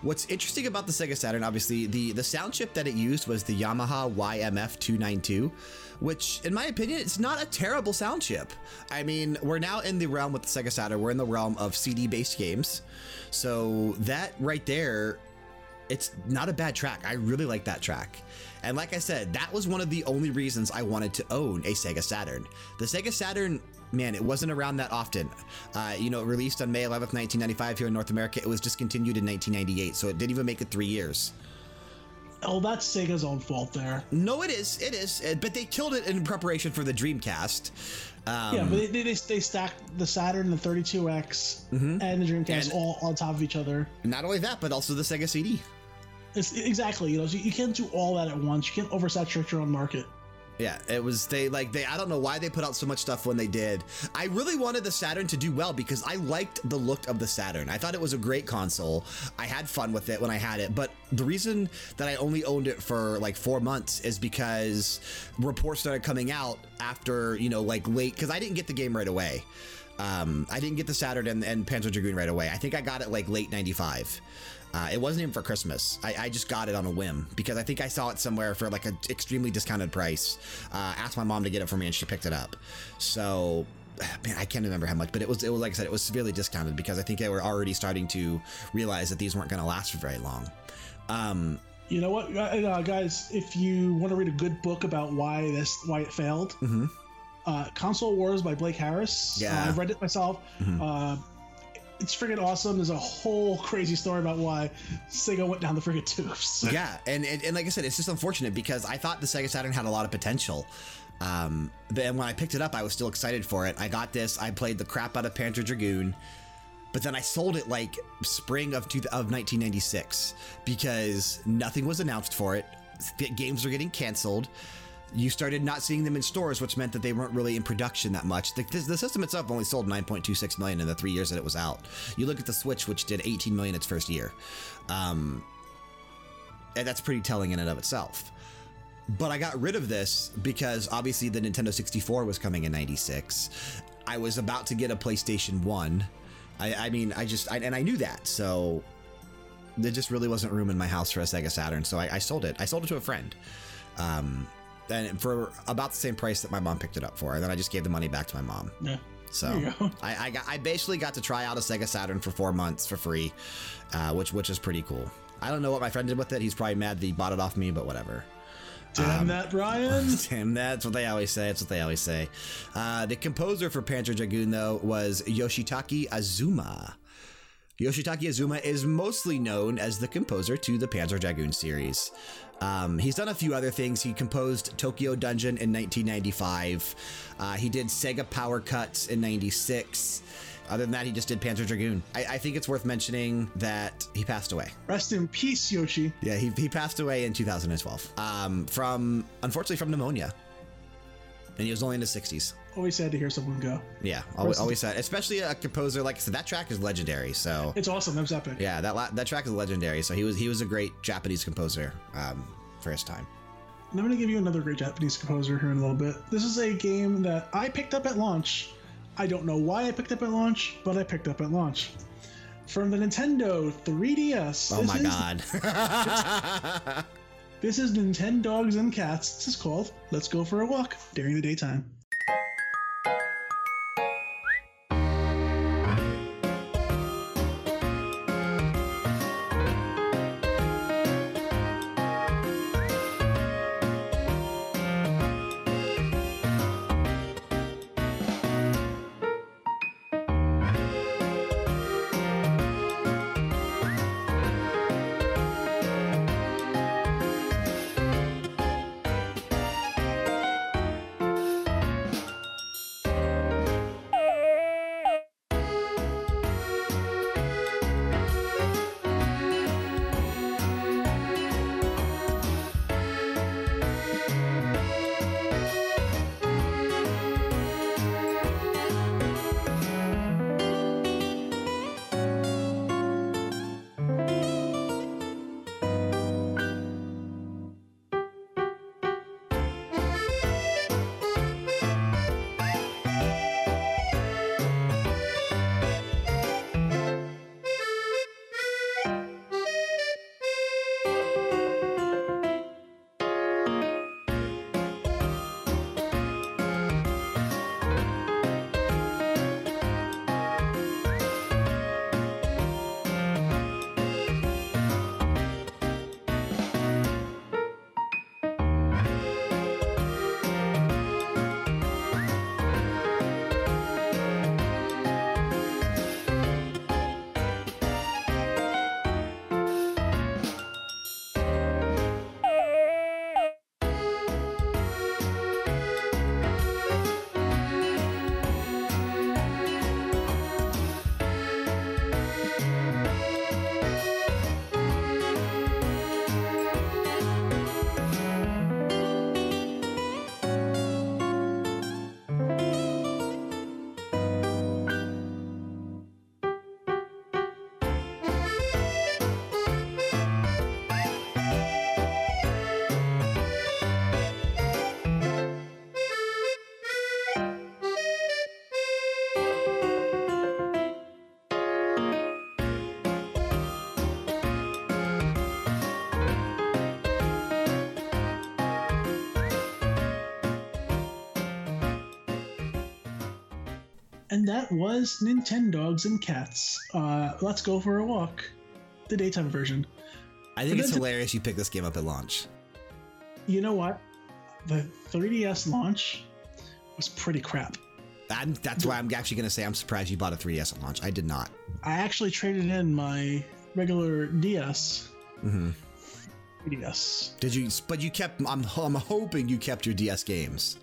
[SPEAKER 1] What's interesting about the Sega Saturn, obviously, the, the sound chip that it used was the Yamaha YMF292, which, in my opinion, it's not a terrible sound chip. I mean, we're now in the realm with the Sega Saturn, we're in the realm of CD based games. So, that right there, it's not a bad track. I really like that track. And like I said, that was one of the only reasons I wanted to own a Sega Saturn. The Sega Saturn man, it wasn't around that often. Uh, you know, released on May 11th, 1995 here in North America. It was discontinued in 1998, so it didn't even make it three years.
[SPEAKER 2] Oh, that's Sega's own fault there.
[SPEAKER 1] No, it is. It is. Uh, But they killed it in preparation for the Dreamcast. Um,
[SPEAKER 2] yeah, but they, they, they stacked the Saturn, the 32X, and the Dreamcast.
[SPEAKER 1] And-
[SPEAKER 2] all on top of each other.
[SPEAKER 1] Not only that, but also the Sega CD.
[SPEAKER 2] It's, exactly. You know, so you can't do all that at once. You can't oversaturate your own market.
[SPEAKER 1] Yeah, it was they like they I don't know why they put out so much stuff when they did. I really wanted the Saturn to do well because I liked the look of the Saturn. I thought it was a great console. I had fun with it when I had it, but the reason that I only owned it for like 4 months is because reports started coming out after, you know, like late cuz I didn't get the game right away. Um, I didn't get the Saturn and, and Panzer Dragoon right away. I think I got it like late 95. Uh, it wasn't even for Christmas. I, I just got it on a whim because I think I saw it somewhere for like an extremely discounted price. Uh, asked my mom to get it for me and she picked it up. So, man, I can't remember how much, but it was, it was like I said, it was severely discounted because I think they were already starting to realize that these weren't going to last for very long. Um,
[SPEAKER 2] You know what, uh, guys? If you want to read a good book about why this why it failed, uh, Console Wars by Blake Harris.
[SPEAKER 1] Yeah. Mm-hmm.
[SPEAKER 2] I've read it myself. Uh, it's freaking awesome. There's a whole crazy story about why Sega went down the friggin' tubes.
[SPEAKER 1] Yeah, and, and and like I said, it's just unfortunate because I thought the Sega Saturn had a lot of potential. Um, then when I picked it up, I was still excited for it. I got this. I played the crap out of Panzer Dragoon, but then I sold it like spring of two, of 1996 because nothing was announced for it. Games were getting canceled. You started not seeing them in stores, which meant that they weren't really in production that much. The, the system itself only sold 9.26 million in the three years that it was out. You look at the Switch, which did 18 million its first year. Um, and that's pretty telling in and of itself. But I got rid of this because obviously the Nintendo 64 was coming in 96. I was about to get a PlayStation 1. I, I mean, I just, I, and I knew that. So there just really wasn't room in my house for a Sega Saturn. So I, I sold it. I sold it to a friend. Um, and for about the same price that my mom picked it up for. And then I just gave the money back to my mom.
[SPEAKER 2] Yeah.
[SPEAKER 1] So
[SPEAKER 2] There you go.
[SPEAKER 1] I, I, got, I basically got to try out a Sega Saturn for four months for free, uh, which which is pretty cool. I don't know what my friend did with it. He's probably mad that he bought it off me, but whatever.
[SPEAKER 2] Damn that, Brian.
[SPEAKER 1] Tim, that's what they always say. That's what they always say. Uh, the composer for Panzer Dragoon, though, was Yoshitaka Azuma. Yoshitaka Azuma is mostly known as the composer to the Panzer Dragoon series. Um, he's done a few other things. He composed Tokyo Dungeon in 1995. Uh, he did Sega Power Cuts in 96. Other than that, he just did Panzer Dragoon. I, I think it's worth mentioning that he passed away.
[SPEAKER 2] Rest in peace, Yoshi.
[SPEAKER 1] Yeah, he, he passed away in 2012 um, from, unfortunately, from pneumonia. And he was only in his 60s.
[SPEAKER 2] Always sad to hear someone go.
[SPEAKER 1] Yeah, always, always sad. Especially a composer like I said, that track is legendary. So
[SPEAKER 2] It's awesome. That was epic.
[SPEAKER 1] yeah, that la- that track is legendary. So he was he was a great Japanese composer um, for his time.
[SPEAKER 2] And I'm going to give you another great Japanese composer here in a little bit. This is a game that I picked up at launch. I don't know why I picked up at launch, but I picked up at launch. From the Nintendo 3DS.
[SPEAKER 1] Oh my
[SPEAKER 2] is-
[SPEAKER 1] god!
[SPEAKER 2] This is Nintendogs and Cats. This is called Let's Go for a Walk During the Daytime. And that was Nintendogs and Cats. Uh, Let's Go for a Walk, the daytime version.
[SPEAKER 1] I think
[SPEAKER 2] But
[SPEAKER 1] it's hilarious you picked this game up at launch.
[SPEAKER 2] You know what? The 3DS launch was pretty crap.
[SPEAKER 1] I'm, that's why I'm actually going to say I'm surprised you bought a 3DS at launch. I did not.
[SPEAKER 2] I actually traded in my regular DS.
[SPEAKER 1] Mm Mhm.
[SPEAKER 2] 3DS.
[SPEAKER 1] Did you? But you kept. I'm. I'm hoping you kept your DS games.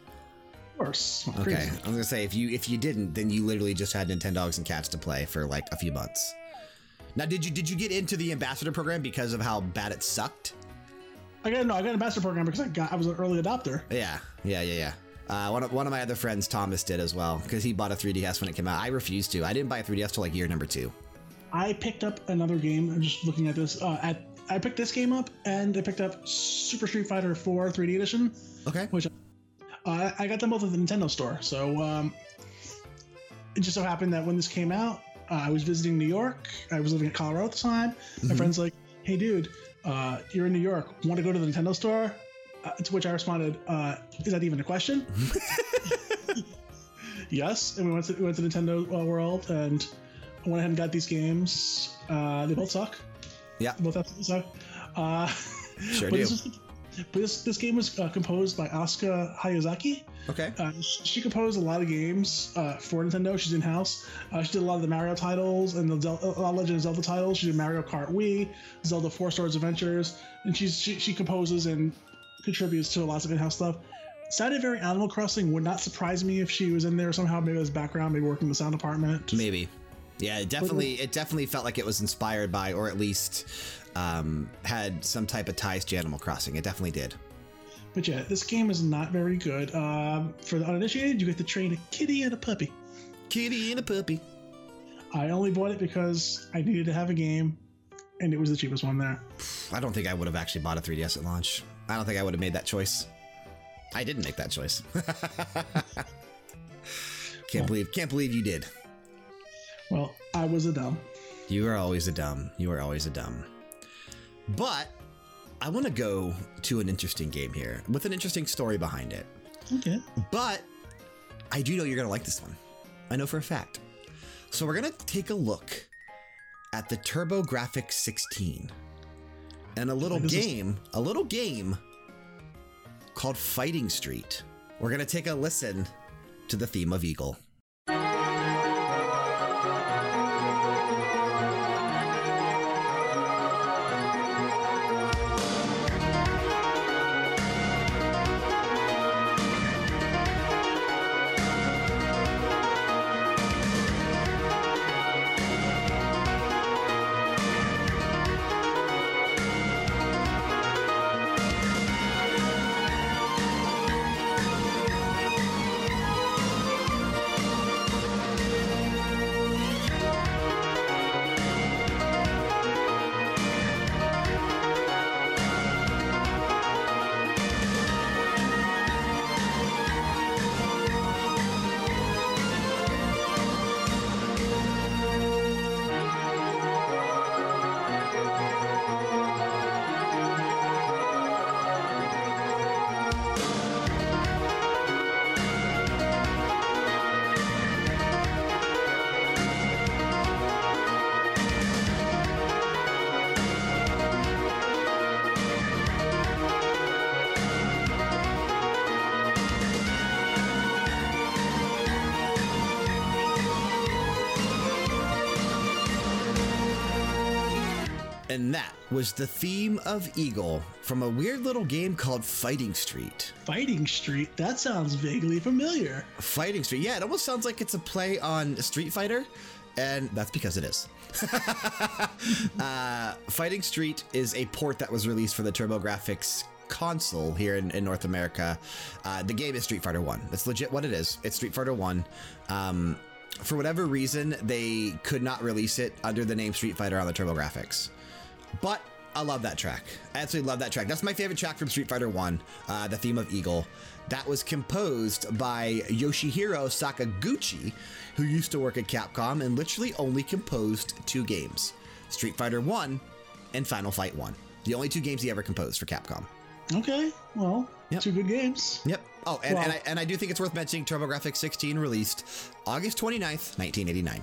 [SPEAKER 2] Of course.
[SPEAKER 1] Okay.
[SPEAKER 2] crazy.
[SPEAKER 1] I was gonna say if you if you didn't, then you literally just had Nintendogs and Cats to play for like a few months. Now, did you did you get into the ambassador program because of how bad it sucked?
[SPEAKER 2] I got no, I got an ambassador program because I got I was an early adopter.
[SPEAKER 1] Yeah, yeah, yeah, yeah. Uh, one of one of my other friends, Thomas, did as well because he bought a 3DS when it came out. I refused to. I didn't buy a 3DS till like year number two.
[SPEAKER 2] I picked up another game. I'm just looking at this. Uh, at I picked this game up, and I picked up Super Street Fighter 4 3D Edition,
[SPEAKER 1] Okay.
[SPEAKER 2] which uh, I got them both at the Nintendo store. So um, it just so happened that when this came out, uh, I was visiting New York. I was living in Colorado at the time. My friend's like, "Hey, dude, uh, you're in New York. Want to go to the Nintendo store?" Uh, to which I responded, uh, "Is that even a question?" yes, and we went to we went to Nintendo uh, World and I went ahead and got these games. Uh, they both suck.
[SPEAKER 1] Yeah.
[SPEAKER 2] Both absolutely suck. Uh,
[SPEAKER 1] Sure
[SPEAKER 2] but
[SPEAKER 1] do.
[SPEAKER 2] But this this game was uh, composed by Asuka Hayazaki.
[SPEAKER 1] Okay.
[SPEAKER 2] Uh, sh- she composed a lot of games uh, for Nintendo. She's in house. Uh, she did a lot of the Mario titles and the Zel- a lot of Legend of Zelda titles. She did Mario Kart Wii, Zelda Four Swords Adventures, and she's she, she composes and contributes to lots of in-house stuff. Sounded very Animal Crossing. Would not surprise me if she was in there somehow, maybe as background, maybe working in the sound department.
[SPEAKER 1] Maybe. Yeah, it definitely it definitely felt like it was inspired by, or at least um, had some type of ties to Animal Crossing. It definitely did.
[SPEAKER 2] But yeah, this game is not very good. Um, for the uninitiated, you get to train a kitty and a puppy.
[SPEAKER 1] Kitty and a puppy.
[SPEAKER 2] I only bought it because I needed to have a game, and it was the cheapest one there.
[SPEAKER 1] I don't think I would have actually bought a 3DS at launch. I don't think I would have made that choice. I didn't make that choice. can't believe can't believe you did.
[SPEAKER 2] Well, I was a dumb.
[SPEAKER 1] You are always a dumb. You are always a dumb. But I want to go to an interesting game here with an interesting story behind it.
[SPEAKER 2] Okay.
[SPEAKER 1] But I do know you're going to like this one. I know for a fact. So we're going to take a look at the TurboGrafx 16 and a little
[SPEAKER 2] What is this?
[SPEAKER 1] game, a little game called Fighting Street. We're going to take a listen to the theme of Eagle. And that was the theme of Eagle from a weird little game called Fighting Street.
[SPEAKER 2] Fighting Street. That sounds vaguely familiar.
[SPEAKER 1] Fighting Street. Yeah, it almost sounds like it's a play on Street Fighter, and that's because it is. uh, Fighting Street is a port that was released for the TurboGrafx console here in, in North America. Uh, the game is Street Fighter 1. That's legit what it is. It's Street Fighter 1. Um, for whatever reason, they could not release it under the name Street Fighter on the TurboGrafx. But I love that track. I absolutely love that track. That's my favorite track from Street Fighter 1, uh, the theme of Eagle. That was composed by Yoshihiro Sakaguchi, who used to work at Capcom and literally only composed two games Street Fighter 1 and Final Fight 1. The only two games he ever composed for Capcom.
[SPEAKER 2] Okay. Well,
[SPEAKER 1] Yep.
[SPEAKER 2] two good games.
[SPEAKER 1] Yep. Oh, and, and, I, and I do think it's worth mentioning TurboGrafx 16 released August 29th, 1989.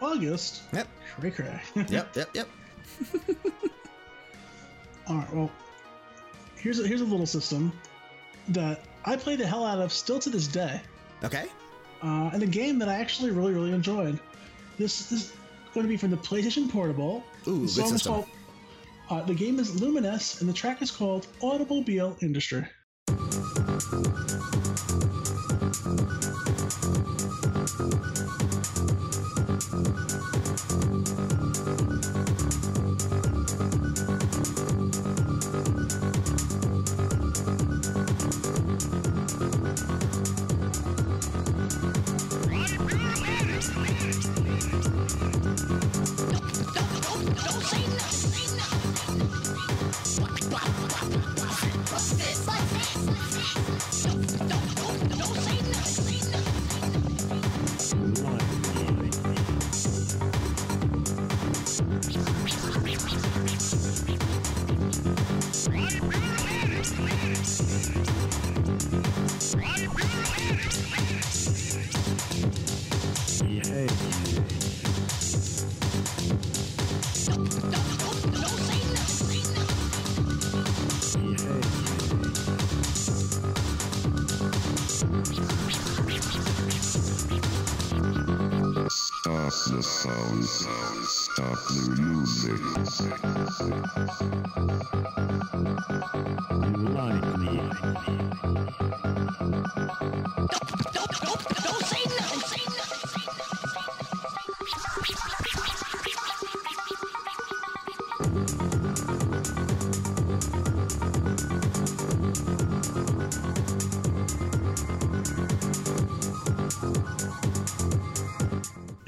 [SPEAKER 2] August.
[SPEAKER 1] Yep,
[SPEAKER 2] Cray cray.
[SPEAKER 1] yep, yep, yep.
[SPEAKER 2] All right. Well, here's a, here's a little system that I play the hell out of still to this day,
[SPEAKER 1] Okay.
[SPEAKER 2] uh, and a game that I actually really really enjoyed. This is going to be from the PlayStation Portable.
[SPEAKER 1] Ooh,
[SPEAKER 2] the
[SPEAKER 1] good system.
[SPEAKER 2] called. Uh, the game is Lumines, and the track is called Automobile Industry.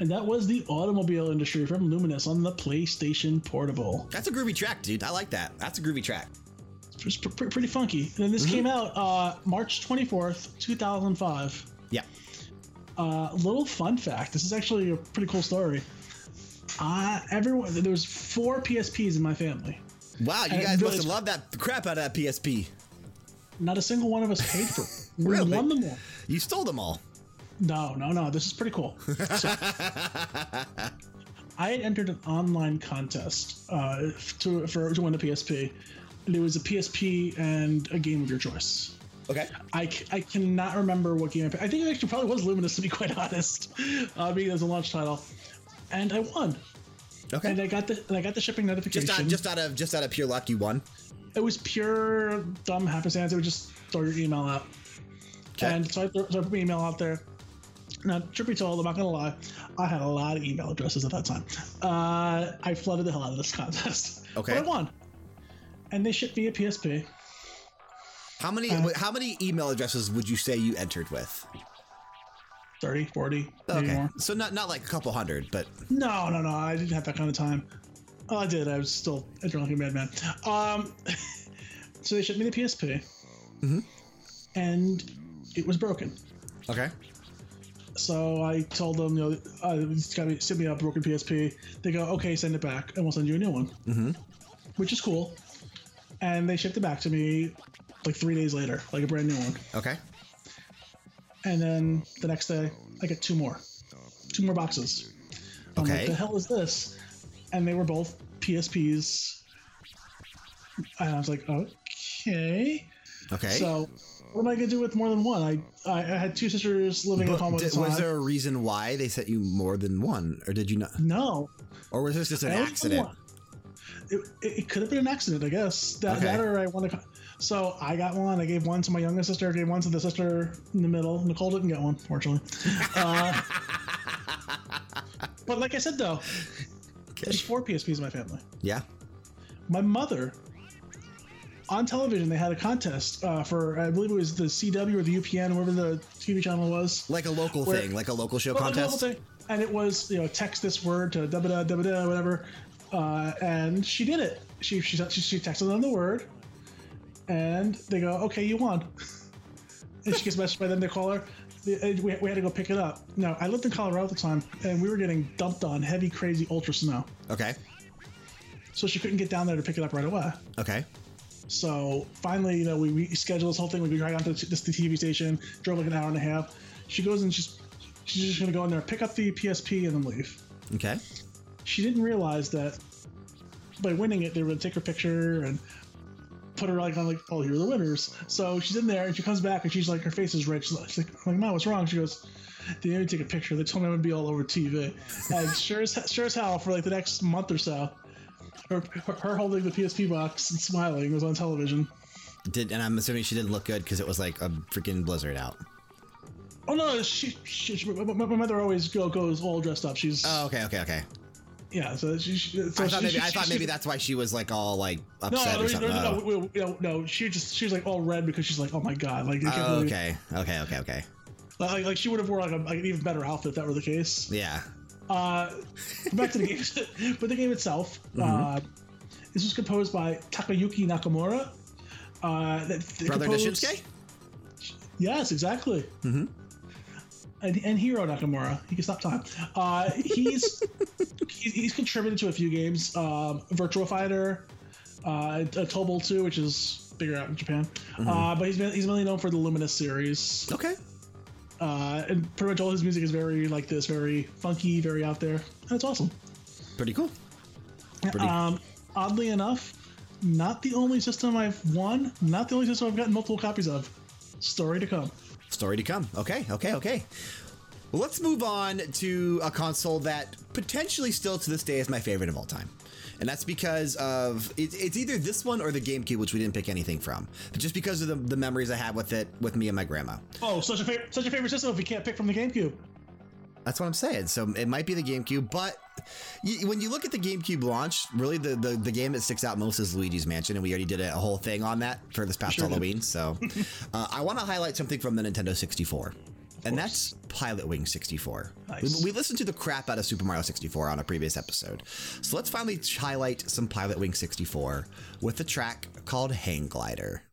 [SPEAKER 2] And that was the automobile industry from Lumines on the PlayStation Portable.
[SPEAKER 1] That's a groovy track, dude. I like that. That's a groovy track.
[SPEAKER 2] It's pr- pr- pretty funky. And this came out uh, March 24th, 2005.
[SPEAKER 1] Yeah.
[SPEAKER 2] Uh, little fun fact. This is actually a pretty cool story. Uh, everyone, there was four PSPs in my family.
[SPEAKER 1] Wow, you
[SPEAKER 2] And
[SPEAKER 1] guys must have loved that crap out of that PSP.
[SPEAKER 2] Not a single one of us paid for. it. We
[SPEAKER 1] Really?
[SPEAKER 2] won them all.
[SPEAKER 1] You stole them all.
[SPEAKER 2] No, no, no. This is pretty cool. So, I had entered an online contest uh, to for to win a PSP. And it was a PSP and a game of your choice.
[SPEAKER 1] Okay.
[SPEAKER 2] I, I cannot remember what game I. I think it actually probably was Lumines to be quite honest, uh, being as a launch title, and I won.
[SPEAKER 1] Okay.
[SPEAKER 2] And I got the and I got the shipping notification.
[SPEAKER 1] just out, just out of just out of pure luck, you won.
[SPEAKER 2] it was pure dumb happenstance. It would just throw your email out.
[SPEAKER 1] Okay.
[SPEAKER 2] And so I, threw, so I put my email out there. Now, truth be told, I'm not gonna lie, I had a lot of email addresses at that time. Uh, I flooded the hell out of this contest.
[SPEAKER 1] Okay.
[SPEAKER 2] But I won. And they shipped me a PSP.
[SPEAKER 1] How many
[SPEAKER 2] Uh,
[SPEAKER 1] how many email addresses would you say you entered with?
[SPEAKER 2] 30, 40, maybe
[SPEAKER 1] Okay.
[SPEAKER 2] more.
[SPEAKER 1] So not not like a couple hundred, but
[SPEAKER 2] No, no, no. I didn't have that kind of time. Oh, I did. I was still a madman. Um, so they shipped me the PSP,
[SPEAKER 1] Mm-hmm.
[SPEAKER 2] and it was broken.
[SPEAKER 1] okay.
[SPEAKER 2] So I told them, you know, uh, it's got to send me a broken PSP. They go, okay, send it back, and we'll send you a new one, mm-hmm. which is cool. And they shipped it back to me like three days later, like a brand new one.
[SPEAKER 1] Okay.
[SPEAKER 2] And then the next day, I get two more, two more boxes. I'm like,
[SPEAKER 1] Okay.
[SPEAKER 2] the hell is this? And they were both PSPs. And I was like, okay.
[SPEAKER 1] Okay.
[SPEAKER 2] So what am I gonna do with more than one? I I, I had two sisters living
[SPEAKER 1] But
[SPEAKER 2] home at the
[SPEAKER 1] did-
[SPEAKER 2] time.
[SPEAKER 1] was there a reason why they sent you more than one, or did you not?
[SPEAKER 2] No,
[SPEAKER 1] Or was this just an accident?
[SPEAKER 2] It, it, could have been an accident, I guess. That,
[SPEAKER 1] Okay.
[SPEAKER 2] that or I want to. So I got one. I gave one to my youngest sister. I gave one to the sister in the middle. Nicole didn't get one, fortunately. Uh, but like I said, though, there's four PSPs in my family.
[SPEAKER 1] Yeah.
[SPEAKER 2] My mother, on television, they had a contest uh, for I believe it was the CW or the UPN, whatever the TV channel was.
[SPEAKER 1] Like a local
[SPEAKER 2] Where-
[SPEAKER 1] thing, like a local show
[SPEAKER 2] Well, no,
[SPEAKER 1] contest.
[SPEAKER 2] thing. And it was, you know, text this word to da da da da whatever. Uh, and she did it. She, she she she texted them the word, and they go, "Okay, you won." and she gets messaged by them. They call her. We, we had to go pick it up. Now I lived in Colorado at the time, and we were getting dumped on heavy, crazy ultra snow,
[SPEAKER 1] Okay.
[SPEAKER 2] so she couldn't get down there to pick it up right away.
[SPEAKER 1] Okay.
[SPEAKER 2] So finally, you know, we, we schedule this whole thing. We drive down to the, this, the TV station, drove like an hour and a half. She goes and she's she's just gonna go in there, pick up the PSP, and then leave.
[SPEAKER 1] Okay.
[SPEAKER 2] She didn't realize that by winning it, they were gonna take her picture and put her like on like, oh, here are the winners. So she's in there and she comes back and she's like, her face is red. She's like, she's like, I'm like, Mom, what's wrong? She goes, they made me take a picture. They told me I'm gonna be all over TV. And sure as sure as hell, for like the next month or so, her, holding the PSP box and smiling was on television.
[SPEAKER 1] Did and I'm assuming she didn't look good because it was like a freaking blizzard out.
[SPEAKER 2] Oh no, she, she, she my, my mother always go, goes all dressed up. She's
[SPEAKER 1] Oh, okay, okay, okay.
[SPEAKER 2] yeah. So she, she so
[SPEAKER 1] I thought maybe I thought maybe that's why she was like all like upset
[SPEAKER 2] no,
[SPEAKER 1] or
[SPEAKER 2] no,
[SPEAKER 1] something.
[SPEAKER 2] no, no,
[SPEAKER 1] oh.
[SPEAKER 2] no, no, no, She just she's like all red because she's like, oh my god, like,
[SPEAKER 1] Oh, okay, okay, okay, okay.
[SPEAKER 2] like, like she would have worn like, a, like an even better outfit if that were the case.
[SPEAKER 1] Yeah.
[SPEAKER 2] Uh, back to the game, but the game itself.
[SPEAKER 1] Mm-hmm.
[SPEAKER 2] Uh, this was composed by Takayuki Nakamura. Uh, that, that
[SPEAKER 1] Brother
[SPEAKER 2] composed-
[SPEAKER 1] Shinsuke?
[SPEAKER 2] Yes, exactly. Mm-hmm. And, and Hiro Nakamura, he can stop time. Uh, he's, he's he's contributed to a few games, um, Virtual Fighter, uh, uh, Tobal 2, which is bigger out in Japan.
[SPEAKER 1] Mm-hmm.
[SPEAKER 2] Uh, but he's been, he's mainly known for the Lumines series.
[SPEAKER 1] Okay.
[SPEAKER 2] Uh, and pretty much all his music is very like this, very funky, very out there. And it's awesome.
[SPEAKER 1] Pretty cool. Pretty
[SPEAKER 2] Um, oddly enough, not the only system I've won, not the only system I've gotten multiple copies of. Story to come.
[SPEAKER 1] story to come. Okay, okay, okay. Well, let's move on to a console that potentially still to this day is my favorite of all time. And that's because of it, it's either this one or the GameCube, which we didn't pick anything from, but just because of the, the memories I have with it with me and my grandma.
[SPEAKER 2] Oh, such a favorite, such a favorite system if you can't pick from the GameCube.
[SPEAKER 1] That's what I'm saying. So it might be the GameCube, but you, when you look at the GameCube launch, really the, the, the game that sticks out most is Luigi's Mansion, and we already did a whole thing on that for this past
[SPEAKER 2] Sure did.
[SPEAKER 1] Halloween. So uh, I want to highlight something from the Nintendo 64. And that's Pilot Wing 64.
[SPEAKER 2] Nice.
[SPEAKER 1] We, we listened to the crap out of Super Mario 64 on a previous episode. So let's finally highlight some Pilot Wing 64 with a track called Hang Glider.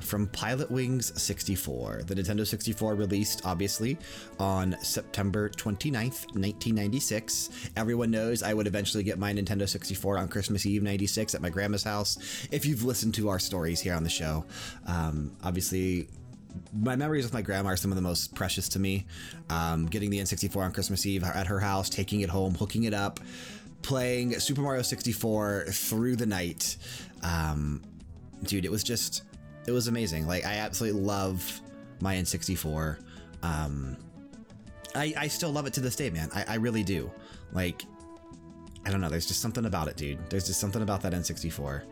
[SPEAKER 1] From Pilot Wings 64. The Nintendo 64 released, obviously, on September 29th, 1996. Everyone knows I would eventually get my Nintendo 64 on Christmas Eve 96 at my grandma's house. If you've listened to our stories here on the show, um, obviously, my memories with my grandma are some of the most precious to me. Um, getting the N64 on Christmas Eve at her house, taking it home, hooking it up, playing Super Mario 64 through the night. Um, dude, it was just, it was amazing. Like, I absolutely love my N64. Um, I, I still love it to this day, man. I, I really do. Like, I don't know. There's just something about it, dude. There's just something about that N64.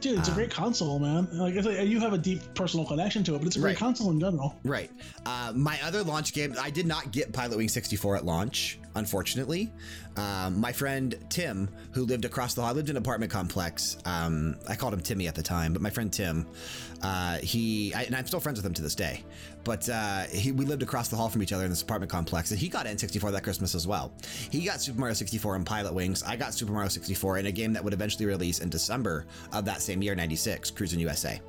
[SPEAKER 2] Dude, it's a great console, man. Like say, you have a deep personal connection to it, but it's a great
[SPEAKER 1] Right.
[SPEAKER 2] console in general.
[SPEAKER 1] Right. Uh, my other launch game, I did not get Pilot Wing 64 at launch, unfortunately. Um, my friend Tim, who lived across the hall, I lived in an apartment complex. Um, I called him Timmy at the time, but my friend Tim, uh, he, I, and I'm still friends with him to this day, but uh, he, we lived across the hall from each other in this apartment complex, and he got N64 that Christmas as well. He got Super Mario 64 and Pilot Wings. I got Super Mario 64 in a game that would eventually release in December of that same year, 96, Cruis'n USA.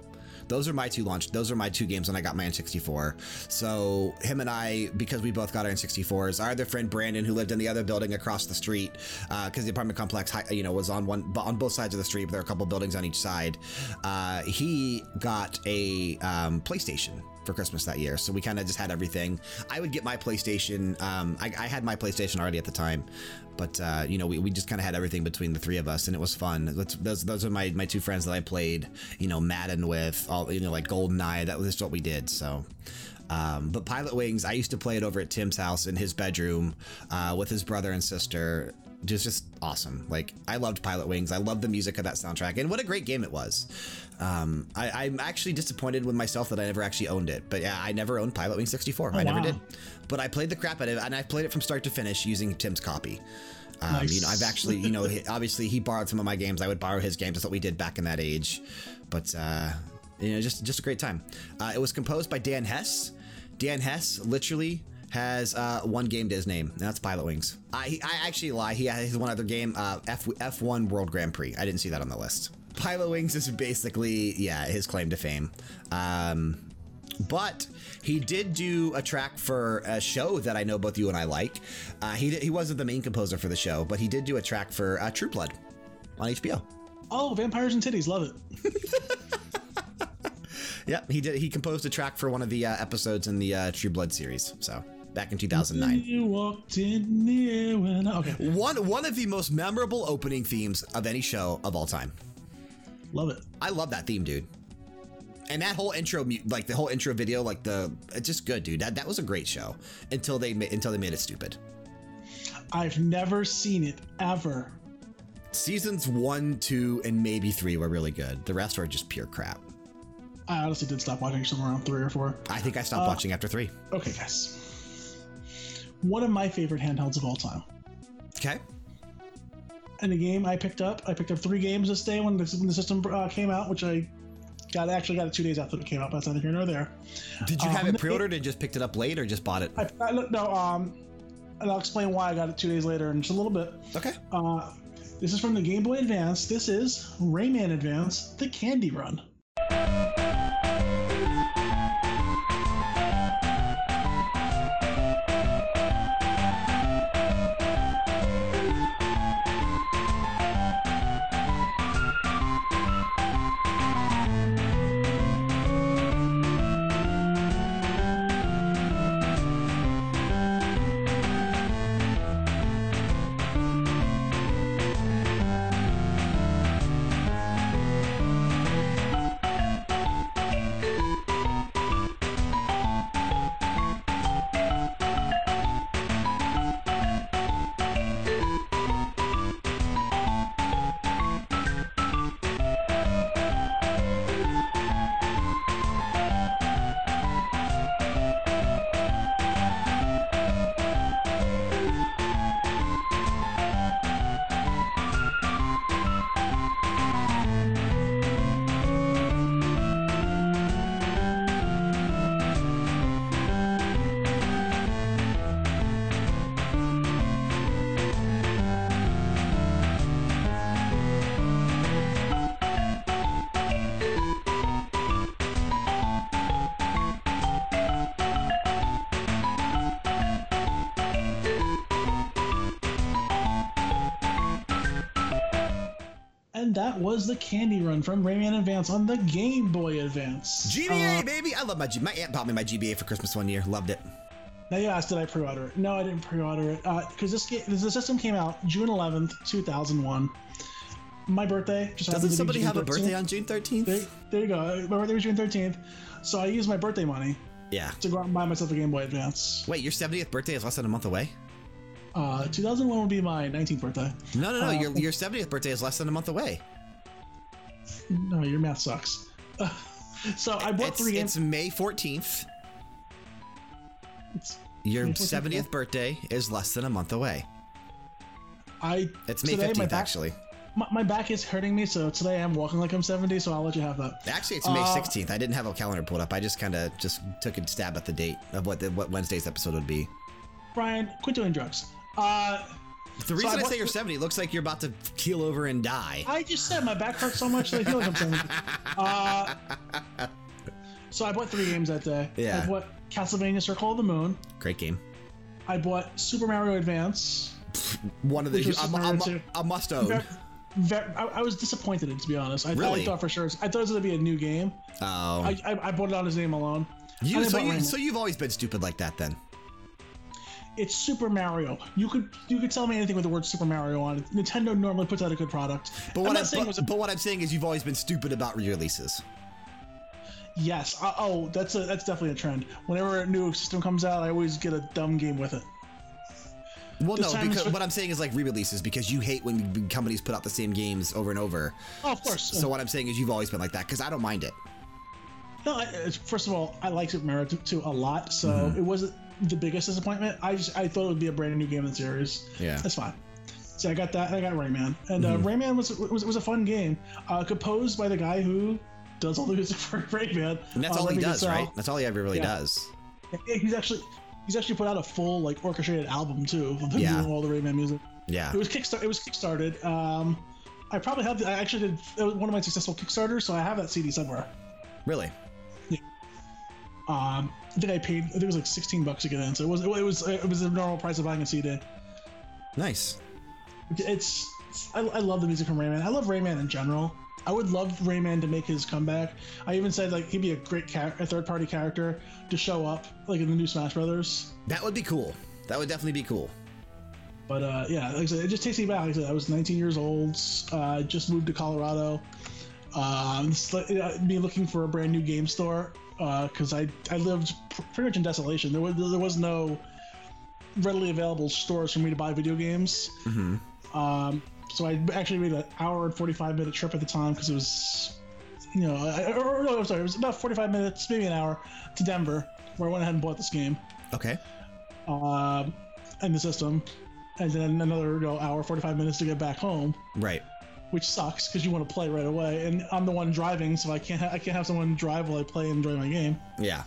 [SPEAKER 1] Those are my two launch. Those are my two games when I got my N64. So him and I, because we both got our N64s, our other friend Brandon, who lived in the other building across the street, because the apartment complex, you know, was on one on both sides of the street, but there are a couple buildings on each side. Uh, he got a um, PlayStation for Christmas that year. So we kind of just had everything. I would get my PlayStation. Um, I, I had my PlayStation already at the time, but uh, you know, we, we just kind of had everything between the three of us, and it was fun. Those those are my my two friends that I played, you know, Madden with, all you know, like GoldenEye. That was just what we did. So. Um, but Pilot Wings, I used to play it over at Tim's house in his bedroom uh, with his brother and sister. Just, just awesome. Like, I loved Pilot Wings. I loved the music of that soundtrack. And what a great game it was. Um, I, I'm actually disappointed with myself that I never actually owned it. But yeah, I never owned Pilot Wings 64. I never
[SPEAKER 2] wow.
[SPEAKER 1] did. But I played the crap out of it, and I played it from start to finish using Tim's copy. Um,
[SPEAKER 2] Nice.
[SPEAKER 1] You know, I've actually, you know, obviously he borrowed some of my games. I would borrow his games. That's what we did back in that age. But uh, you know, just just a great time. Uh, it was composed by Dan Hess. Dan Hess literally has uh, one game to his name, and that's Pilot Wings. I, I actually lie. He has one other game, uh, F F1 World Grand Prix. I didn't see that on the list. Pilot Wings is basically, yeah, his claim to fame. Um, but he did do a track for a show that I know both you and I like. Uh, he, he wasn't the main composer for the show, but he did do a track for uh, True Blood on HBO.
[SPEAKER 2] Oh, vampires and titties, love it.
[SPEAKER 1] Yeah, he did. He composed a track for one of the uh, episodes in the uh, True Blood series. So back in 2009.
[SPEAKER 2] You walked in air when I... Okay,
[SPEAKER 1] One one of the most memorable opening themes of any show of all time.
[SPEAKER 2] Love it.
[SPEAKER 1] I love that theme, dude. And that whole intro, like the whole intro video, like the it's just good, dude. That that was a great show until they until they made it stupid.
[SPEAKER 2] I've never seen it ever.
[SPEAKER 1] Seasons one, two, and maybe three were really good. The rest are just pure crap.
[SPEAKER 2] I honestly did stop watching somewhere around three or four.
[SPEAKER 1] I think I stopped uh, watching after three.
[SPEAKER 2] Okay, guys. One of my favorite handhelds of all time.
[SPEAKER 1] Okay.
[SPEAKER 2] And a game I picked up. I picked up three games this day when the, when the system uh, came out, which I got actually got it two days after it came out. But that's neither here nor there.
[SPEAKER 1] Did you
[SPEAKER 2] Um,
[SPEAKER 1] have it pre-ordered and just picked it up late, or just bought it?
[SPEAKER 2] I, I no um, and I'll explain why I got it two days later in just a little bit.
[SPEAKER 1] Okay.
[SPEAKER 2] Uh, this is from the Game Boy Advance. This is Rayman Advance: The Candy Run. Was the Candy Run from Rayman Advance on the Game Boy Advance.
[SPEAKER 1] GBA,
[SPEAKER 2] Uh,
[SPEAKER 1] baby. I love my G. My aunt bought me my GBA for Christmas one year. Loved it.
[SPEAKER 2] Now you asked, did I pre-order it? No, I didn't pre-order it because this game, the system came out June 11th, 2001. My birthday. Just
[SPEAKER 1] Doesn't somebody have a birthday on June 13th?
[SPEAKER 2] There, there you go. My birthday was June 13th, so I used my birthday money
[SPEAKER 1] Yeah.
[SPEAKER 2] to go out and buy myself a Game Boy Advance.
[SPEAKER 1] Wait, your 70th birthday is less than a month away?
[SPEAKER 2] Uh, 2001 would be my 19th birthday.
[SPEAKER 1] No, no, no.
[SPEAKER 2] Uh,
[SPEAKER 1] your, your 70th birthday is less than a month away.
[SPEAKER 2] No, your math sucks. so I bought
[SPEAKER 1] It's,
[SPEAKER 2] three
[SPEAKER 1] it's. May 14th.
[SPEAKER 2] It's,
[SPEAKER 1] Your
[SPEAKER 2] May 14th,
[SPEAKER 1] 70th birthday is less than a month away.
[SPEAKER 2] I
[SPEAKER 1] It's May
[SPEAKER 2] today, my
[SPEAKER 1] 15th,
[SPEAKER 2] back,
[SPEAKER 1] actually.
[SPEAKER 2] My, my back is hurting me, so today I'm walking like I'm 70. So I'll let you have that.
[SPEAKER 1] Actually, it's May
[SPEAKER 2] Uh,
[SPEAKER 1] 16th. I didn't have a calendar pulled up. I just kind of just took a stab at the date of what the, what Wednesday's episode would be.
[SPEAKER 2] Brian, quit doing drugs. Uh,
[SPEAKER 1] The reason I,
[SPEAKER 2] bought
[SPEAKER 1] say you're 70 it looks like you're about to keel over and die.
[SPEAKER 2] I just said my back hurts so much that I feel like I'm 70. Uh, so I bought three games that day.
[SPEAKER 1] Yeah.
[SPEAKER 2] I bought Castlevania Circle of the Moon.
[SPEAKER 1] Great game.
[SPEAKER 2] I bought Super Mario Advance.
[SPEAKER 1] One of the
[SPEAKER 2] was
[SPEAKER 1] a,
[SPEAKER 2] Super
[SPEAKER 1] a,
[SPEAKER 2] Mario
[SPEAKER 1] a, must own.
[SPEAKER 2] I, I was disappointed in it, to be honest. I,
[SPEAKER 1] Really?
[SPEAKER 2] I thought for sure. I thought it was going to be a new game.
[SPEAKER 1] Oh,
[SPEAKER 2] I, I, I bought it on his name alone.
[SPEAKER 1] you, so, you, so you've always been stupid like that then.
[SPEAKER 2] It's Super Mario. You could you could tell me anything with the word Super Mario on it. Nintendo normally puts out a good product.
[SPEAKER 1] But
[SPEAKER 2] I'm
[SPEAKER 1] what, I'm,
[SPEAKER 2] saying
[SPEAKER 1] but, but what I'm saying is you've always been stupid about re-releases.
[SPEAKER 2] yes. Uh, oh, that's a, that's definitely a trend. Whenever a new system comes out, I always get a dumb game with it.
[SPEAKER 1] Well,
[SPEAKER 2] This
[SPEAKER 1] no, because what I'm saying is like re-releases because you hate when companies put out the same games over and over.
[SPEAKER 2] Oh, of course.
[SPEAKER 1] So what I'm saying is you've always been like that because I don't mind it.
[SPEAKER 2] No, I, first of all, I like Super Mario 2 a lot, so
[SPEAKER 1] Mm-hmm.
[SPEAKER 2] it wasn't the biggest disappointment. I just I thought it would be a brand new game in the series.
[SPEAKER 1] Yeah.
[SPEAKER 2] that's fine. So I got that. I got Rayman, and uh, Rayman was, was was a fun game, uh, composed by the guy who does all the music for Rayman.
[SPEAKER 1] And that's
[SPEAKER 2] uh,
[SPEAKER 1] all he does, right? That's all he ever really
[SPEAKER 2] Yeah.
[SPEAKER 1] does.
[SPEAKER 2] Yeah, He's actually he's actually put out a full like orchestrated album too of him
[SPEAKER 1] Yeah.
[SPEAKER 2] doing all the Rayman music.
[SPEAKER 1] Yeah.
[SPEAKER 2] It was kickstart. It was kickstarted. Um, I probably have. The, I actually did. It was one of my successful Kickstarters, so I have that CD somewhere.
[SPEAKER 1] Really?
[SPEAKER 2] Um, I think I paid. I think it was like 16 bucks to get in. So it was. It was. It was the normal price of buying a CD.
[SPEAKER 1] Nice.
[SPEAKER 2] It's. I, I love the music from Rayman. I love Rayman in general. I would love Rayman to make his comeback. I even said like he'd be a great char- a third party character to show up like in the new Smash Brothers.
[SPEAKER 1] That would be cool. That would definitely be cool.
[SPEAKER 2] But uh, yeah, like I said, it just takes me back. Like I said, I was 19 years old. Uh, just moved to Colorado. Um, uh, me looking for a brand new game store because I I lived pr- pretty much in desolation. There was there was no readily available stores for me to buy video games. Um, so I actually made an hour and 45 minute trip at the time because it was, you know, I, or, no, I'm sorry, it was about 45 minutes, maybe an hour to Denver, where I went ahead and bought this game
[SPEAKER 1] Okay.
[SPEAKER 2] um, and the system, and then another you know, hour, 45 minutes to get back home,
[SPEAKER 1] Right.
[SPEAKER 2] Which sucks because you want to play right away. And I'm the one driving, so I can't ha- I can't have someone drive while I play and enjoy my game.
[SPEAKER 1] Yeah.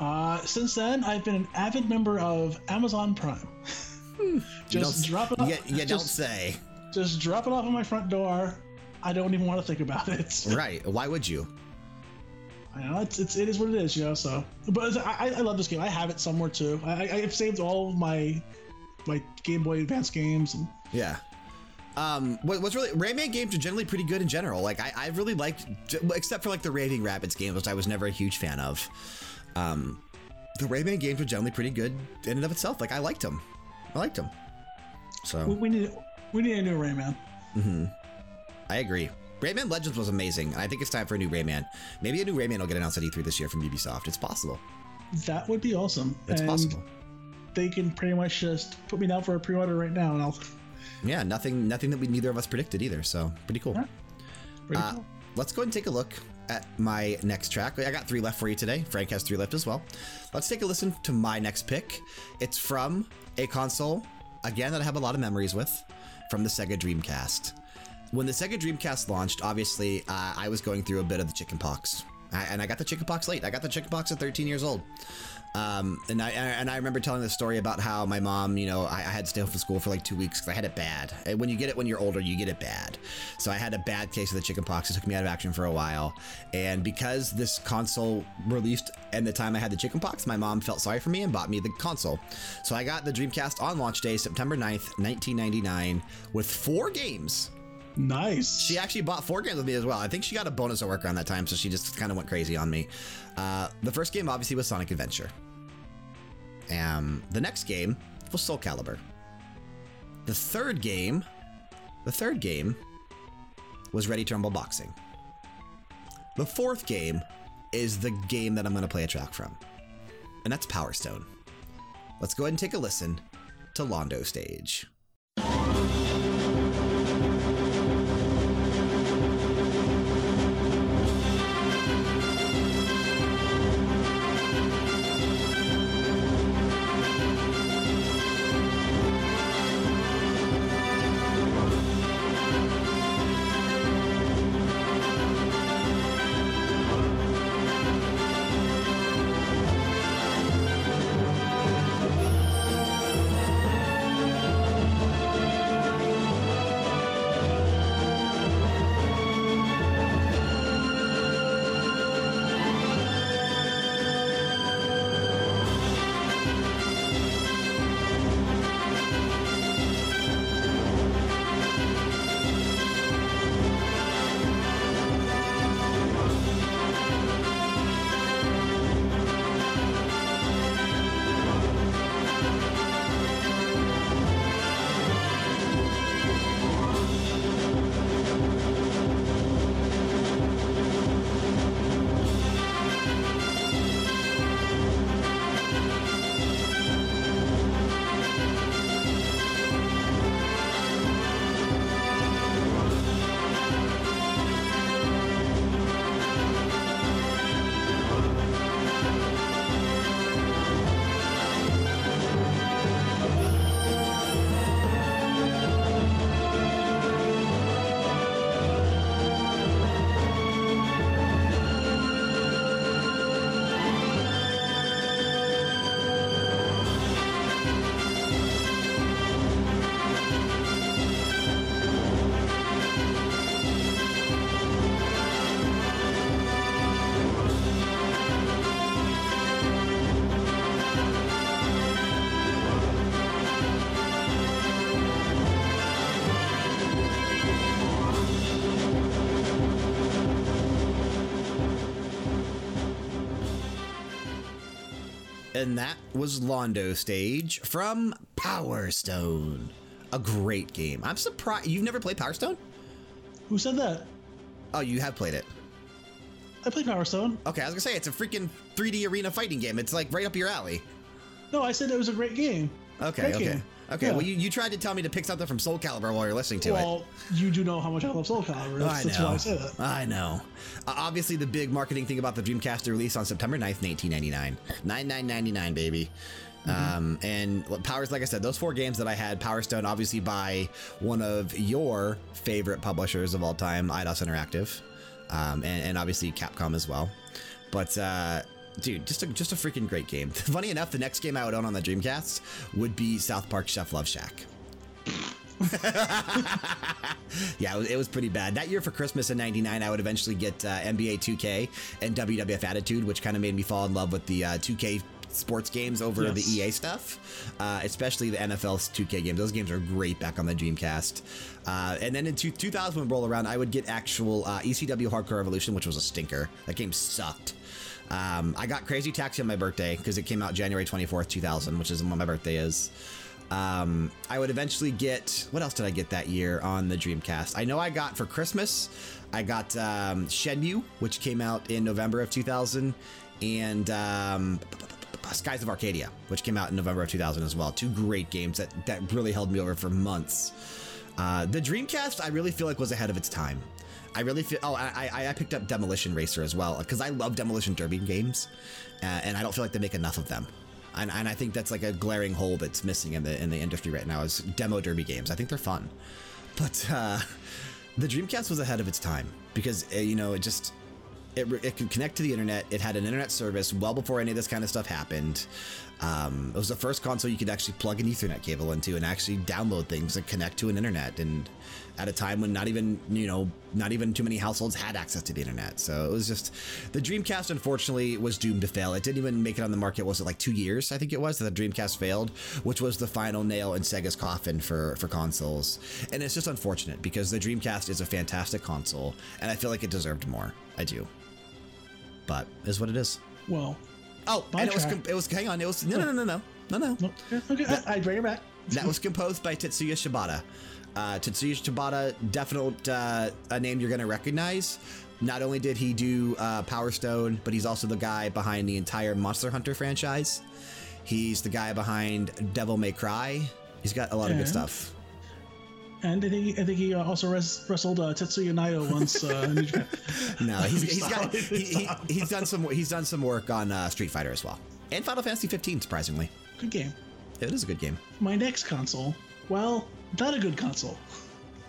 [SPEAKER 2] Uh, since then, I've been an avid member of Amazon Prime. Just
[SPEAKER 1] don't,
[SPEAKER 2] drop it off.
[SPEAKER 1] You, you don't say.
[SPEAKER 2] just drop it off at my front door. I don't even want to think about it.
[SPEAKER 1] Right. Why would you?
[SPEAKER 2] I know it's, it's it is what it is, you know. So, but I, I love this game. I have it somewhere too. I, I- I've saved all of my my Game Boy Advance games. And
[SPEAKER 1] Yeah. Um, what, what's really Rayman games are generally pretty good in general. Like I, I really liked, except for like the Raving Rabbids games, which I was never a huge fan of. Um, the Rayman games were generally pretty good in and of itself. Like I liked them. I liked them. So
[SPEAKER 2] we need we need a new Rayman. Mm-hmm.
[SPEAKER 1] I agree. Rayman Legends was amazing, I think it's time for a new Rayman. Maybe a new Rayman will get announced at E3 this year from Ubisoft. It's possible.
[SPEAKER 2] That would be awesome.
[SPEAKER 1] It's
[SPEAKER 2] and
[SPEAKER 1] possible.
[SPEAKER 2] They can pretty much just put me down for a pre-order right now, and I'll.
[SPEAKER 1] Yeah, nothing, nothing that we neither of us predicted either. So pretty cool.
[SPEAKER 2] Yeah. Pretty
[SPEAKER 1] Uh,
[SPEAKER 2] cool.
[SPEAKER 1] let's go ahead and take a look at my next track. I got three left for you today. Frank has three left as well. Let's take a listen to my next pick. It's from a console, again, that I have a lot of memories with, from the Sega Dreamcast. When the Sega Dreamcast launched, obviously, uh, I was going through a bit of the chicken pox. I, and I got the chicken pox late. I got the chicken pox at 13 years old. Um, and I and I remember telling the story about how my mom, you know, I, I had to stay home from school for like two weeks because I had it bad. And when you get it when you're older, you get it bad. So I had a bad case of the chicken pox. It took me out of action for a while. And because this console released and the time I had the chicken pox, my mom felt sorry for me and bought me the console. So I got the Dreamcast on launch day, September 9th, 1999, with four games.
[SPEAKER 2] Nice.
[SPEAKER 1] She actually bought four games with me as well. I think she got a bonus at work around that time, so she just kind of went crazy on me. Uh, the first game, obviously, was Sonic Adventure. Um, the next game was Soul Calibur. The third game, the third game was Ready to Rumble Boxing. The fourth game is the game that I'm going to play a track from, and that's Power Stone. Let's go ahead and take a listen to Londo Stage. And that was London Stage from Power Stone. A great game. I'm surprised. You've never played Power Stone?
[SPEAKER 2] Who said that?
[SPEAKER 1] Oh, you have played it.
[SPEAKER 2] I played Power Stone.
[SPEAKER 1] Okay, I was gonna say it's a freaking 3D arena fighting game. It's like right up your alley.
[SPEAKER 2] No, I said it was a great game.
[SPEAKER 1] Okay,
[SPEAKER 2] Great
[SPEAKER 1] okay.
[SPEAKER 2] game.
[SPEAKER 1] Okay,
[SPEAKER 2] Yeah.
[SPEAKER 1] well, you, you tried to tell me to pick something from Soul Calibur while you're listening to it.
[SPEAKER 2] Well, you do know how much I love Soul Calibur. That's,
[SPEAKER 1] I
[SPEAKER 2] that's
[SPEAKER 1] know.
[SPEAKER 2] why I say that.
[SPEAKER 1] I know. Uh, obviously, the big marketing thing about the Dreamcast release on September 9th, 1999. 9999, baby. Um, and Powers, like I said, those four games that I had, Power Stone, obviously by one of your favorite publishers of all time, Eidos Interactive, um, and, and obviously Capcom as well. But uh, dude, just a just a freaking great game. Funny enough, the next game I would own on the Dreamcast would be South Park Chef Love Shack. Yeah, it was, pretty bad. That year for Christmas in 99, I would eventually get uh, NBA 2K and WWF Attitude, which kind of made me fall in love with the uh, 2K sports games over
[SPEAKER 2] Yes.
[SPEAKER 1] the EA stuff, uh, especially the NFL's 2K games. Those games are great back on the Dreamcast. Uh, and then in two, 2000, would roll around, I would get actual uh, ECW Hardcore Revolution, which was a stinker. That game sucked. Um, I got Crazy Taxi on my birthday because it came out January 24th, 2000, which is when my birthday is. Um, I would eventually get what else did I get that year on the Dreamcast? I know I got for Christmas, I got um, Shenmue, which came out in November of 2000, and um, Skies of Arcadia, which came out in November of 2000 as well. Two great games that, that really held me over for months. Uh, the Dreamcast, I really feel like was ahead of its time. I really feel. Oh, I, I, picked up Demolition Racer as well because I love Demolition Derby games, uh, and I don't feel like they make enough of them. And, and I think that's like a glaring hole that's missing in the in the industry right now is demo derby games. I think they're fun, but uh, the Dreamcast was ahead of its time because uh, you know it just it, it could connect to the internet. It had an internet service well before any of this kind of stuff happened. Um, it was the first console you could actually plug an Ethernet cable into and actually download things and connect to an internet. And at a time when not even you know not even too many households had access to the internet, so it was just the Dreamcast. Unfortunately, was doomed to fail. It didn't even make it on the market. Was it like two years? I think it was that the Dreamcast failed, which was the final nail in Sega's coffin for for consoles. And it's just unfortunate because the Dreamcast is a fantastic console, and I feel like it deserved more. I do but is what it is.
[SPEAKER 2] Well,
[SPEAKER 1] Oh, and it was it was hang on, it was no no no no no no no.
[SPEAKER 2] okay, okay I, I bring it back.
[SPEAKER 1] That was composed by Tetsuya Shibata. Uh, Tetsuya Shibata, definite uh, a name you're going to recognize. Not only did he do uh, Power Stone, but he's also the guy behind the entire Monster Hunter franchise. He's the guy behind Devil May Cry. He's got a lot of good stuff.
[SPEAKER 2] And I think he, I think he uh, also res- wrestled uh, Tetsuya Naito once. Uh, in New Japan.
[SPEAKER 1] No, he's, he's got he, he, he's done some he's done some work on uh, Street Fighter as well, and Final Fantasy 15. Surprisingly,
[SPEAKER 2] Good game.
[SPEAKER 1] it is a good game.
[SPEAKER 2] My next console, well, not a good console.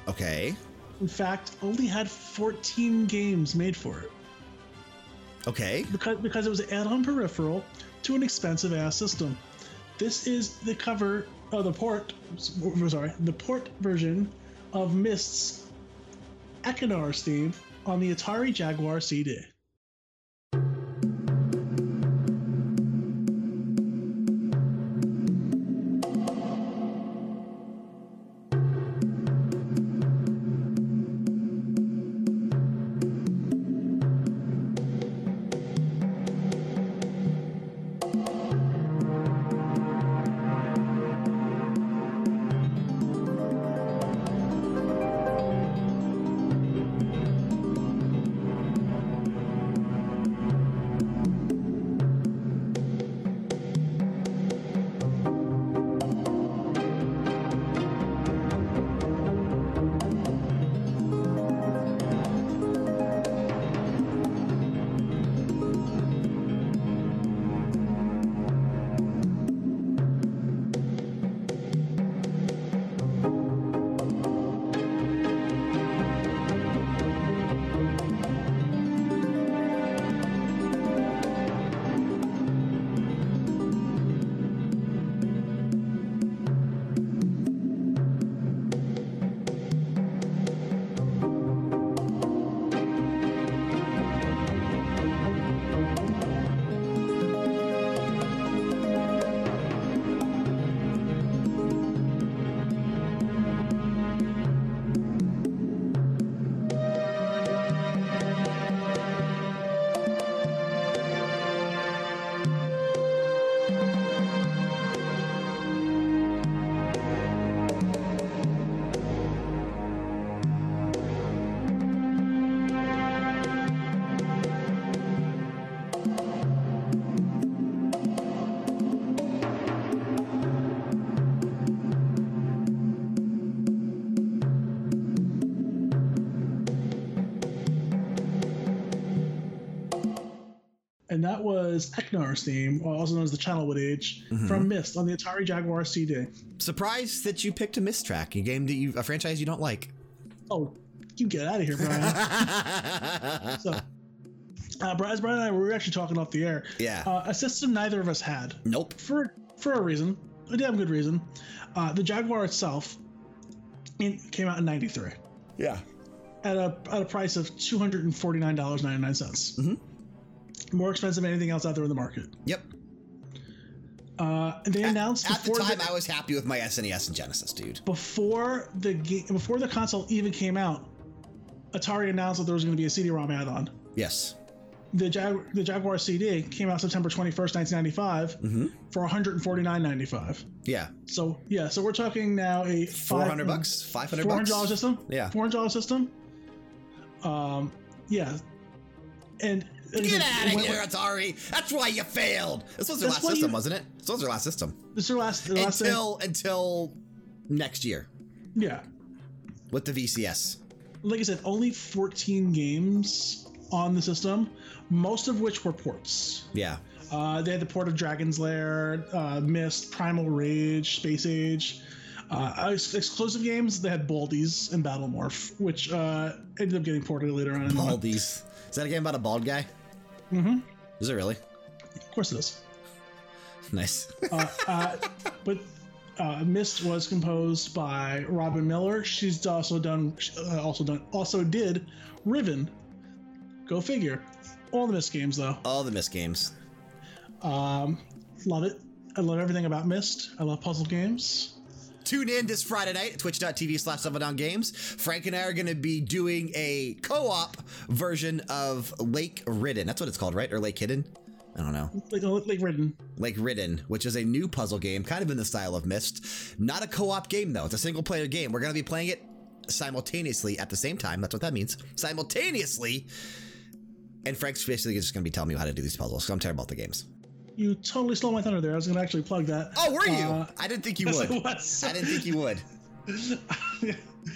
[SPEAKER 1] Okay,
[SPEAKER 2] In fact, only had 14 games made for it
[SPEAKER 1] okay.
[SPEAKER 2] because because it was an add-on peripheral to an expensive ass system. This is the cover of the port. Sorry, the port version of Myst's Achenar's theme on the Atari Jaguar CD. Was Achenar's theme, also known as the Channelwood Age, from Myst on the Atari Jaguar CD.
[SPEAKER 1] Surprised that you picked a Myst track, a game that you, a franchise you don't like.
[SPEAKER 2] Oh, you get out of here, Brian. so, uh, Brian, as Brian and I we were actually talking off the air.
[SPEAKER 1] Yeah.
[SPEAKER 2] Uh, a system neither of us had.
[SPEAKER 1] Nope.
[SPEAKER 2] For for a reason, a damn good reason. Uh, the Jaguar itself in, came out in '93
[SPEAKER 1] Yeah.
[SPEAKER 2] at a at a price of two hundred and forty nine dollars ninety nine cents.
[SPEAKER 1] Mhm.
[SPEAKER 2] More expensive than anything else out there in the market.
[SPEAKER 1] Yep.
[SPEAKER 2] Uh, and they announced
[SPEAKER 1] At the time, I was happy with my SNES and Genesis, dude.
[SPEAKER 2] before the game before the console even came out, Atari announced that there was going to be a CD-ROM add-on.
[SPEAKER 1] Yes.
[SPEAKER 2] The, Jag- the Jaguar CD came out September 21st, 1995
[SPEAKER 1] Mm-hmm.
[SPEAKER 2] for 149.95.
[SPEAKER 1] Yeah.
[SPEAKER 2] So, yeah, so we're talking now a
[SPEAKER 1] Four
[SPEAKER 2] five-
[SPEAKER 1] hundred bucks, five hundred
[SPEAKER 2] $400
[SPEAKER 1] bucks.
[SPEAKER 2] system?
[SPEAKER 1] Yeah.
[SPEAKER 2] $400 system? Um, yeah. And
[SPEAKER 1] Get out of here, Atari! That's why you failed. This was their last system,
[SPEAKER 2] you-
[SPEAKER 1] wasn't it? This was their last system
[SPEAKER 2] This is their last, their last thing.
[SPEAKER 1] until until next year
[SPEAKER 2] Yeah.
[SPEAKER 1] with the VCS.
[SPEAKER 2] Like I said, only 14 games on the system, most of which were ports.
[SPEAKER 1] Yeah.
[SPEAKER 2] Uh, they had the port of Dragon's Lair, uh, Myst, Primal Rage, Space Ace. Uh, ex- exclusive games, they had Baldies and Battle Morph, which uh, ended up getting ported later on. in the-
[SPEAKER 1] Baldies. Is that a game about a bald guy? Mm-hmm. Is it really?
[SPEAKER 2] Of course it is.
[SPEAKER 1] Nice.
[SPEAKER 2] Uh, uh, but uh, Myst was composed by Robyn Miller. She's also done, uh, also done, also did Riven. Go figure. All the Myst games though.
[SPEAKER 1] All the Myst games.
[SPEAKER 2] Um, love it. I love everything about Myst. I love puzzle games.
[SPEAKER 1] Tune in this Friday night at twitch.tv slash Down Games. Frank and I are going to be doing a co op version of Lake Ridden. That's what it's called, right? Or Lake Hidden? I don't know.
[SPEAKER 2] Like uh, like Ridden.
[SPEAKER 1] Lake Ridden, which is a new puzzle game, kind of in the style of Myst. Not a co op game, though. It's a single player game. We're going to be playing it simultaneously at the same time. That's what that means. Simultaneously. And Frank's basically just going to be telling me how to do these puzzles. So I'm terrible at the games.
[SPEAKER 2] You totally stole my thunder there. I was going to actually plug that.
[SPEAKER 1] Oh, were you?
[SPEAKER 2] Uh,
[SPEAKER 1] I didn't think you
[SPEAKER 2] yes,
[SPEAKER 1] would.
[SPEAKER 2] I.
[SPEAKER 1] I didn't think you would.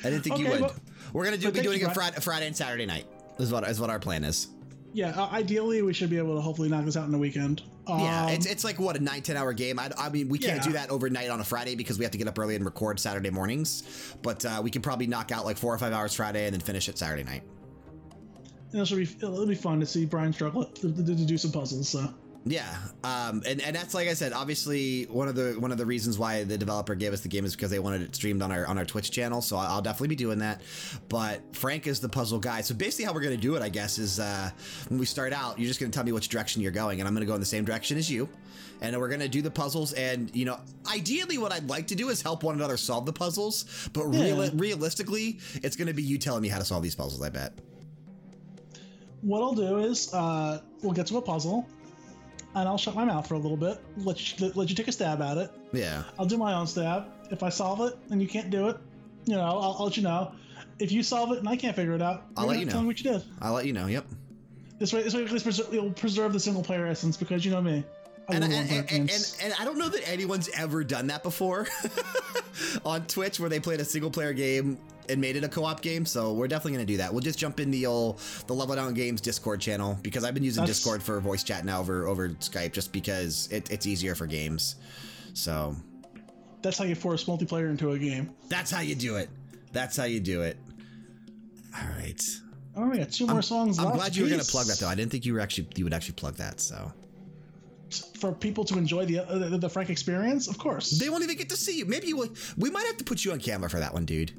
[SPEAKER 1] I didn't think you would.
[SPEAKER 2] well-
[SPEAKER 1] We're gonna do be doing
[SPEAKER 2] you,
[SPEAKER 1] it. Friday, Friday and Saturday night. Is what is what our plan is.
[SPEAKER 2] yeah, uh, ideally, we should be able to hopefully knock this out in a weekend.
[SPEAKER 1] Yeah,
[SPEAKER 2] Um,
[SPEAKER 1] it's it's like what a nine ten hour game. I, I mean, we can't
[SPEAKER 2] Yeah.
[SPEAKER 1] do that overnight on a Friday because we have to get up early and record Saturday mornings. But uh, we can probably knock out like four or five hours Friday and then finish it Saturday night.
[SPEAKER 2] it'll be it'll be fun to see Brian struggle to, to, to do some puzzles. So
[SPEAKER 1] Yeah, um, and and that's like I said. Obviously, one of the one of the reasons why the developer gave us the game is because they wanted it streamed on our on our Twitch channel. So I'll definitely be doing that. But Frank is the puzzle guy. So basically, how we're gonna do it, I guess, is uh, when we start out, you're just gonna tell me which direction you're going, and I'm gonna go in the same direction as you. And we're gonna do the puzzles, and you know, ideally, what I'd like to do is help one another solve the puzzles. But real,
[SPEAKER 2] Yeah.
[SPEAKER 1] realistically, it's gonna be you telling me how to solve these puzzles. I bet.
[SPEAKER 2] what I'll do is uh, we'll get to a puzzle, and I'll shut my mouth for a little bit. Let you, let you take a stab at it.
[SPEAKER 1] Yeah.
[SPEAKER 2] I'll do my own stab. If I solve it and you can't do it, you know, I'll, I'll let you know. If you solve it and I can't figure it out,
[SPEAKER 1] I'll let you
[SPEAKER 2] Tell
[SPEAKER 1] know.
[SPEAKER 2] me what you did.
[SPEAKER 1] I'll let you know. Yep.
[SPEAKER 2] This way, this way, this preser- it'll preserve the single player essence because you know me.
[SPEAKER 1] And, and, and, and, and I don't know that anyone's ever done that before on Twitch where they played a single player game and made it a co-op game. So we're definitely going to do that. We'll just jump in the old the Level Down Games Discord channel because I've been using
[SPEAKER 2] That's-
[SPEAKER 1] Discord for voice chat now over over Skype just because it, it's easier for games. So
[SPEAKER 2] That's how you force multiplayer into a game.
[SPEAKER 1] that's how you do it. That's how you do it. All right.
[SPEAKER 2] Oh, we got two more songs
[SPEAKER 1] I'm
[SPEAKER 2] left.
[SPEAKER 1] glad you were going to plug that though. I didn't think you were actually you would actually plug that. So
[SPEAKER 2] for people to enjoy the uh, the, the Frank experience. Of course.
[SPEAKER 1] they won't even get to see you. Maybe we, we might have to put you on camera for that one, dude.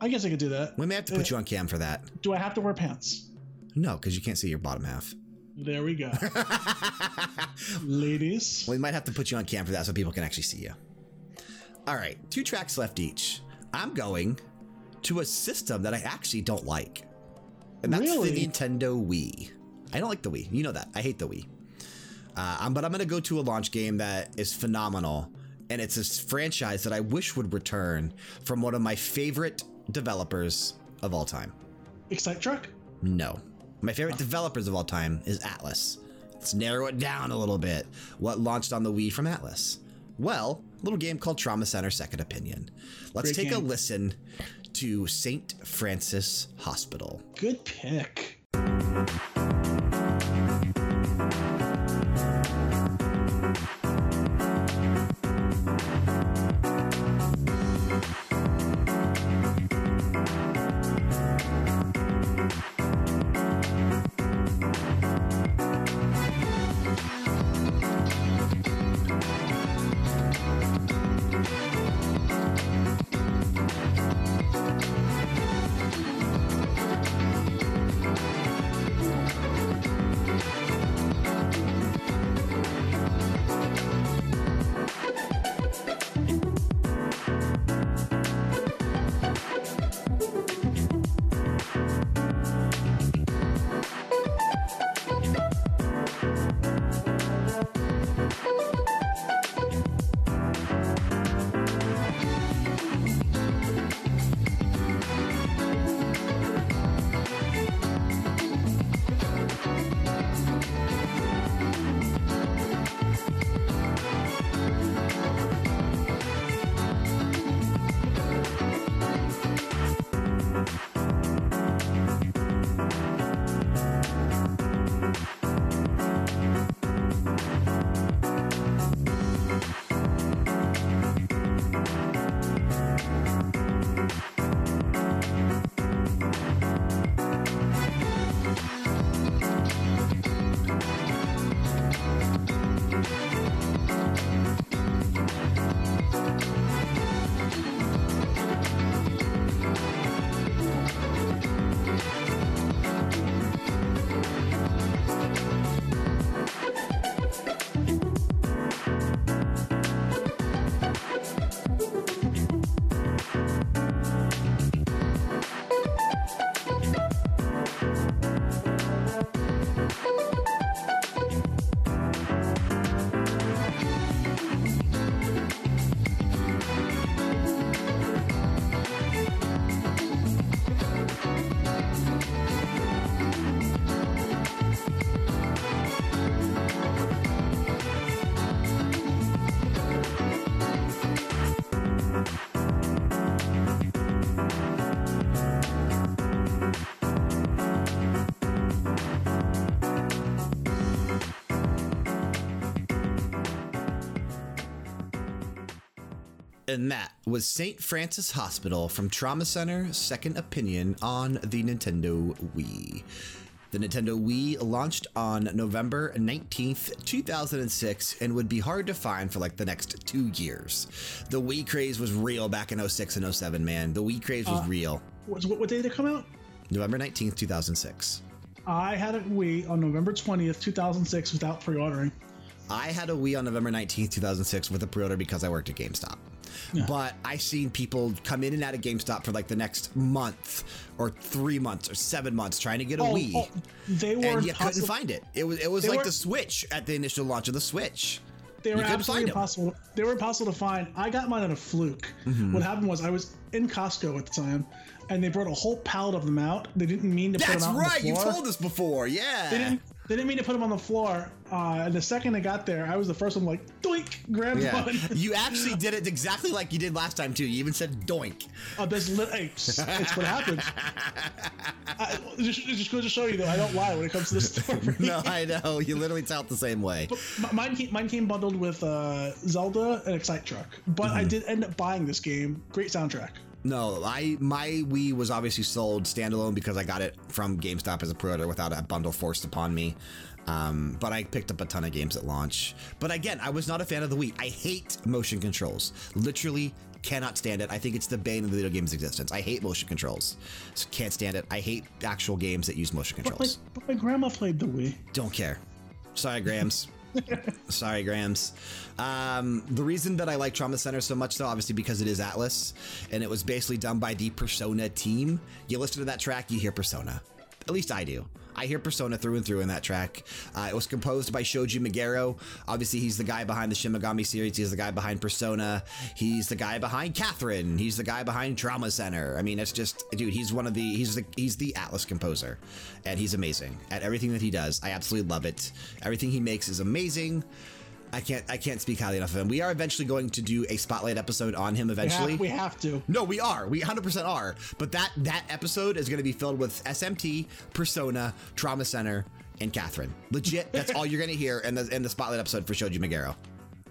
[SPEAKER 2] I guess I could do that.
[SPEAKER 1] We may have to put you on cam for that.
[SPEAKER 2] Do I have to wear pants?
[SPEAKER 1] No, because you can't see your bottom half.
[SPEAKER 2] There we go. Ladies.
[SPEAKER 1] We might have to put you on cam for that so people can actually see you. All right, two tracks left each. I'm going to a system that I actually don't like, and that's
[SPEAKER 2] Really?
[SPEAKER 1] the Nintendo Wii. I don't like the Wii. You know that. I hate the Wii. Uh, um, but I'm going to go to a launch game that is phenomenal, and it's a s- franchise that I wish would return from one of my favorite developers of all time.
[SPEAKER 2] Excite truck?
[SPEAKER 1] No. My favorite developers of all time is Atlus. Let's narrow it down a little bit. What launched on the Wii from Atlus? Well, a little game called Trauma Center Second Opinion. Let's
[SPEAKER 2] Great
[SPEAKER 1] take a listen to St. Francis Hospital.
[SPEAKER 2] Good pick.
[SPEAKER 1] And that was St. Francis Hospital from Trauma Center Second Opinion on the Nintendo Wii. The Nintendo Wii launched on November 19th, 2006, and would be hard to find for like the next two years. The Wii craze was real back in 06 and 07, man. The Wii craze was uh, real.
[SPEAKER 2] What, what, day did it come out?
[SPEAKER 1] November 19th, 2006.
[SPEAKER 2] I had a Wii on November 20th, 2006 without pre-ordering.
[SPEAKER 1] I had a Wii on November 19th, 2006 with a pre order because I worked at GameStop. But I've seen people come in and out of GameStop for like the next month or three months or seven months trying to get a
[SPEAKER 2] Oh,
[SPEAKER 1] Wii.
[SPEAKER 2] oh, they were
[SPEAKER 1] and you couldn't find it. It was it was
[SPEAKER 2] They
[SPEAKER 1] like the Switch at the initial launch of the Switch.
[SPEAKER 2] They were absolutely impossible. They were impossible to find. I got mine on a fluke.
[SPEAKER 1] Mm-hmm.
[SPEAKER 2] What happened was I was in Costco at the time, and they brought a whole pallet of them out. They didn't mean to put
[SPEAKER 1] That's
[SPEAKER 2] them out
[SPEAKER 1] right.
[SPEAKER 2] on the
[SPEAKER 1] You
[SPEAKER 2] floor.
[SPEAKER 1] told us before. Yeah.
[SPEAKER 2] They didn't. They didn't mean to put them on the floor. Uh, and the second I got there, I was the first one like doink, grabbed
[SPEAKER 1] yeah.
[SPEAKER 2] one.
[SPEAKER 1] you actually did it exactly like you did last time too. You even said doink.
[SPEAKER 2] Uh, this lit, hey, it's what happens. I, just, just goes to show you though, I don't lie when it comes to this story.
[SPEAKER 1] No, I know. You literally tell it the same way.
[SPEAKER 2] M- Mine came, mine came bundled with uh, Zelda and Excite Truck, but
[SPEAKER 1] Mm-hmm.
[SPEAKER 2] I did end up buying this game. Great soundtrack.
[SPEAKER 1] No, I my Wii was obviously sold standalone because I got it from GameStop as a pre-order without a bundle forced upon me. Um, but I picked up a ton of games at launch. But again, I was not a fan of the Wii. I hate motion controls. Literally cannot stand it. I think it's the bane of the video game's existence. I hate motion controls. So can't stand it. I hate actual games that use motion
[SPEAKER 2] But my,
[SPEAKER 1] controls.
[SPEAKER 2] but my grandma played the Wii.
[SPEAKER 1] Don't care. Sorry, Grams. Sorry, Grams. Um, the reason that I like Trauma Center so much, though, obviously because it is Atlus, and it was basically done by the Persona team. You listen to that track, you hear Persona. At least I do. I hear Persona through and through in that track. Uh, it was composed by Shoji Meguro. Obviously, he's the guy behind the Shin Megami series. He's the guy behind Persona. He's the guy behind Catherine. He's the guy behind Trauma Center. I mean, it's just, dude. He's one of the he's the he's the Atlus composer, and he's amazing at everything that he does. I absolutely love it. Everything he makes is amazing. I can't I can't speak highly enough of him. We are eventually going to do a spotlight episode on him
[SPEAKER 2] We
[SPEAKER 1] eventually.
[SPEAKER 2] have, we have to.
[SPEAKER 1] No, we are. We 100% are. But that that episode is going to be filled with SMT, Persona, Trauma Center, and Catherine. Legit, that's all you're going to hear in the in the spotlight episode for Shoji Meguro.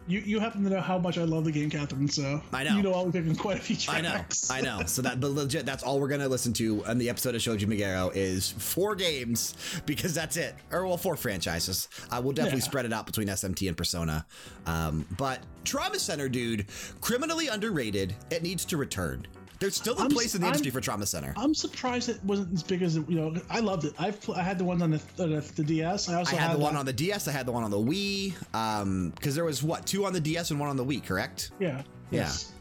[SPEAKER 2] You you happen to know how much I love the game, Catherine. So
[SPEAKER 1] I know.
[SPEAKER 2] You know I'll be picking quite a few tracks.
[SPEAKER 1] I know. I know. So that, but legit, that's all we're gonna listen to on the episode of Shoji Meguro is four games because that's it, or well, four franchises. Uh, we'll definitely
[SPEAKER 2] Yeah.
[SPEAKER 1] spread it out between SMT and Persona. Um, but Trauma Center, dude, criminally underrated. It needs to return. There's still a
[SPEAKER 2] I'm-
[SPEAKER 1] place in the
[SPEAKER 2] I'm-
[SPEAKER 1] industry for Trauma Center.
[SPEAKER 2] I'm surprised it wasn't as big as it, you know. I loved it. I've I had the ones on the the, the DS. I also
[SPEAKER 1] I had the one on the DS. I had the one on the Wii. Um, because there was what two on the DS and one on the Wii, correct?
[SPEAKER 2] Yeah.
[SPEAKER 1] Yeah.
[SPEAKER 2] Yes.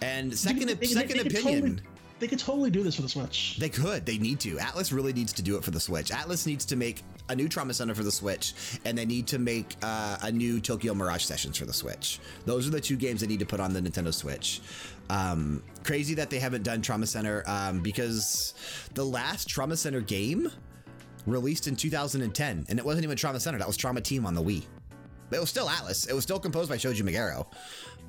[SPEAKER 1] And second,
[SPEAKER 2] They could-
[SPEAKER 1] second
[SPEAKER 2] they
[SPEAKER 1] opinion.
[SPEAKER 2] Totally, they could totally do this for the Switch.
[SPEAKER 1] They could. They need to. Atlus really needs to do it for the Switch. Atlus needs to make a new Trauma Center for the Switch, and they need to make uh, a new Tokyo Mirage Sessions for the Switch. Those are the two games they need to put on the Nintendo Switch. Um, crazy that they haven't done Trauma Center um, because the last Trauma Center game released in 2010, and it wasn't even Trauma Center. That was Trauma Team on the Wii. It was still Atlus. It was still composed by Shoji Meguro.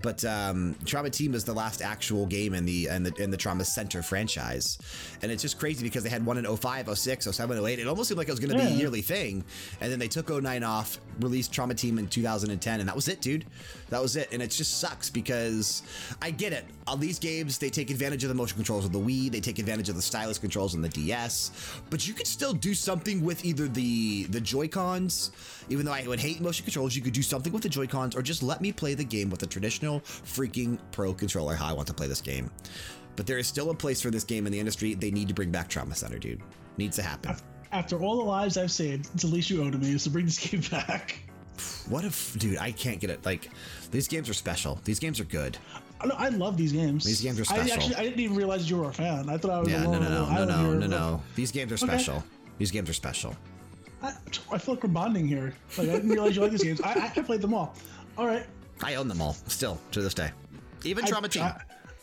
[SPEAKER 1] But um, Trauma Team is the last actual game in the, in the in the Trauma Center franchise, and it's just crazy because they had one in 05, 06, 07, 08. It almost seemed like it was going to be a yearly thing, and then they took 09 off, released Trauma Team in 2010, and that was it, dude. That was it, and it just sucks because I get it. All these games they take advantage of the motion controls of the Wii, they take advantage of the stylus controls on the DS, but you could still do something with either the the Joy Cons. Even though I would hate motion controls, you could do something with the Joy Cons, or just let me play the game with a traditional freaking Pro controller. How I want to play this game. But there is still a place for this game in the industry. They need to bring back Trauma Center, dude. Needs to happen.
[SPEAKER 2] After all the lives I've saved, it's the least you owe to me is to bring this game back.
[SPEAKER 1] What if, dude? I can't get it. Like, these games are special. These games are good.
[SPEAKER 2] I, I love these games.
[SPEAKER 1] These games are
[SPEAKER 2] I
[SPEAKER 1] special.
[SPEAKER 2] actually I didn't even realize you were a fan. I thought I was
[SPEAKER 1] Yeah, no,
[SPEAKER 2] alone.
[SPEAKER 1] no, no, no, no,
[SPEAKER 2] here,
[SPEAKER 1] no, no. These games are special. These games are special.
[SPEAKER 2] I, I feel like we're bonding here. Like I didn't realize you like these games. I, I, I played them all. All right.
[SPEAKER 1] I own them all still to this day. Even
[SPEAKER 2] I-
[SPEAKER 1] Trauma Team.
[SPEAKER 2] I,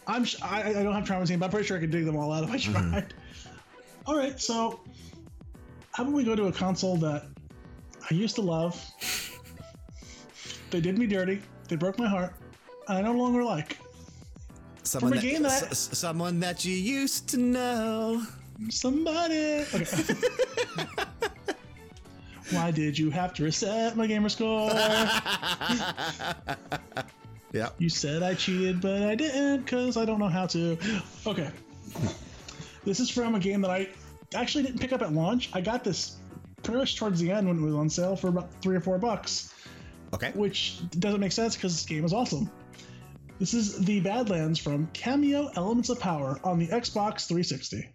[SPEAKER 2] I'm sh- I, I don't have trauma team, but I'm pretty sure I could dig them all out if I tried. All right, so how about we go to a console that I used to love? They did me dirty. They broke my heart. I no longer like.
[SPEAKER 1] Someone that,
[SPEAKER 2] game that I-
[SPEAKER 1] s- s- someone that you used to know.
[SPEAKER 2] Somebody. Okay. Why did you have to reset my gamer score?
[SPEAKER 1] Yeah.
[SPEAKER 2] You said I cheated, but I didn't because I don't know how to. Okay. This is from a game that I actually didn't pick up at launch. I got this pretty much towards the end when it was on sale for about three or four bucks,
[SPEAKER 1] Okay.
[SPEAKER 2] which doesn't make sense because this game is awesome. This is the Badlands from Kameo Elements of Power on the Xbox 360.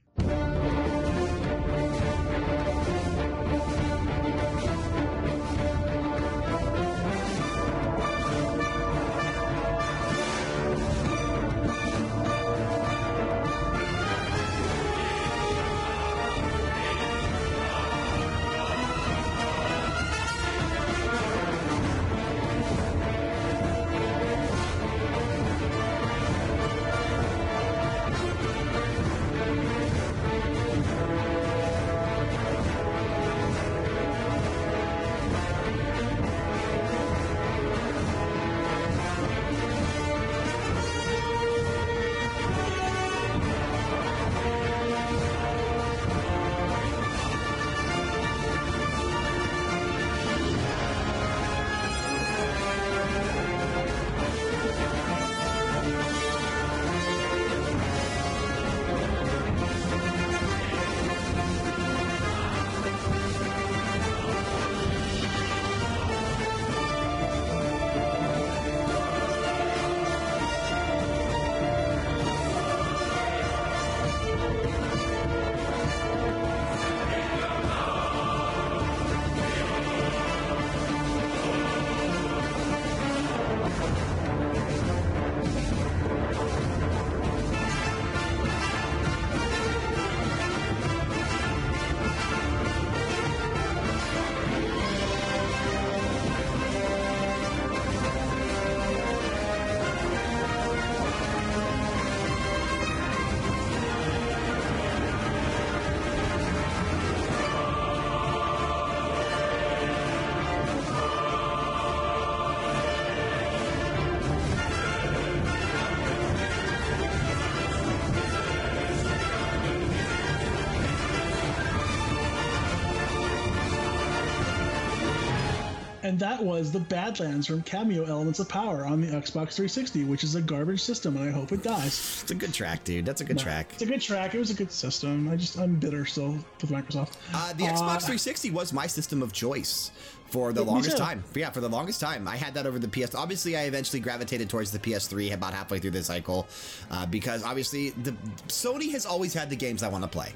[SPEAKER 2] And that was the Badlands from Kameo Elements of Power on the Xbox 360, which is a garbage system, and I hope it dies.
[SPEAKER 1] It's a good track, dude. That's a good track.
[SPEAKER 2] It's a good track. It was a good system. I just I'm bitter still with Microsoft.
[SPEAKER 1] Uh, the Xbox 360 was my system of choice for the longest time. Yeah, for the longest time. I had that over the PS. Obviously, I eventually gravitated towards the PS3 about halfway through the cycle uh, because obviously the Sony has always had the games I want to play.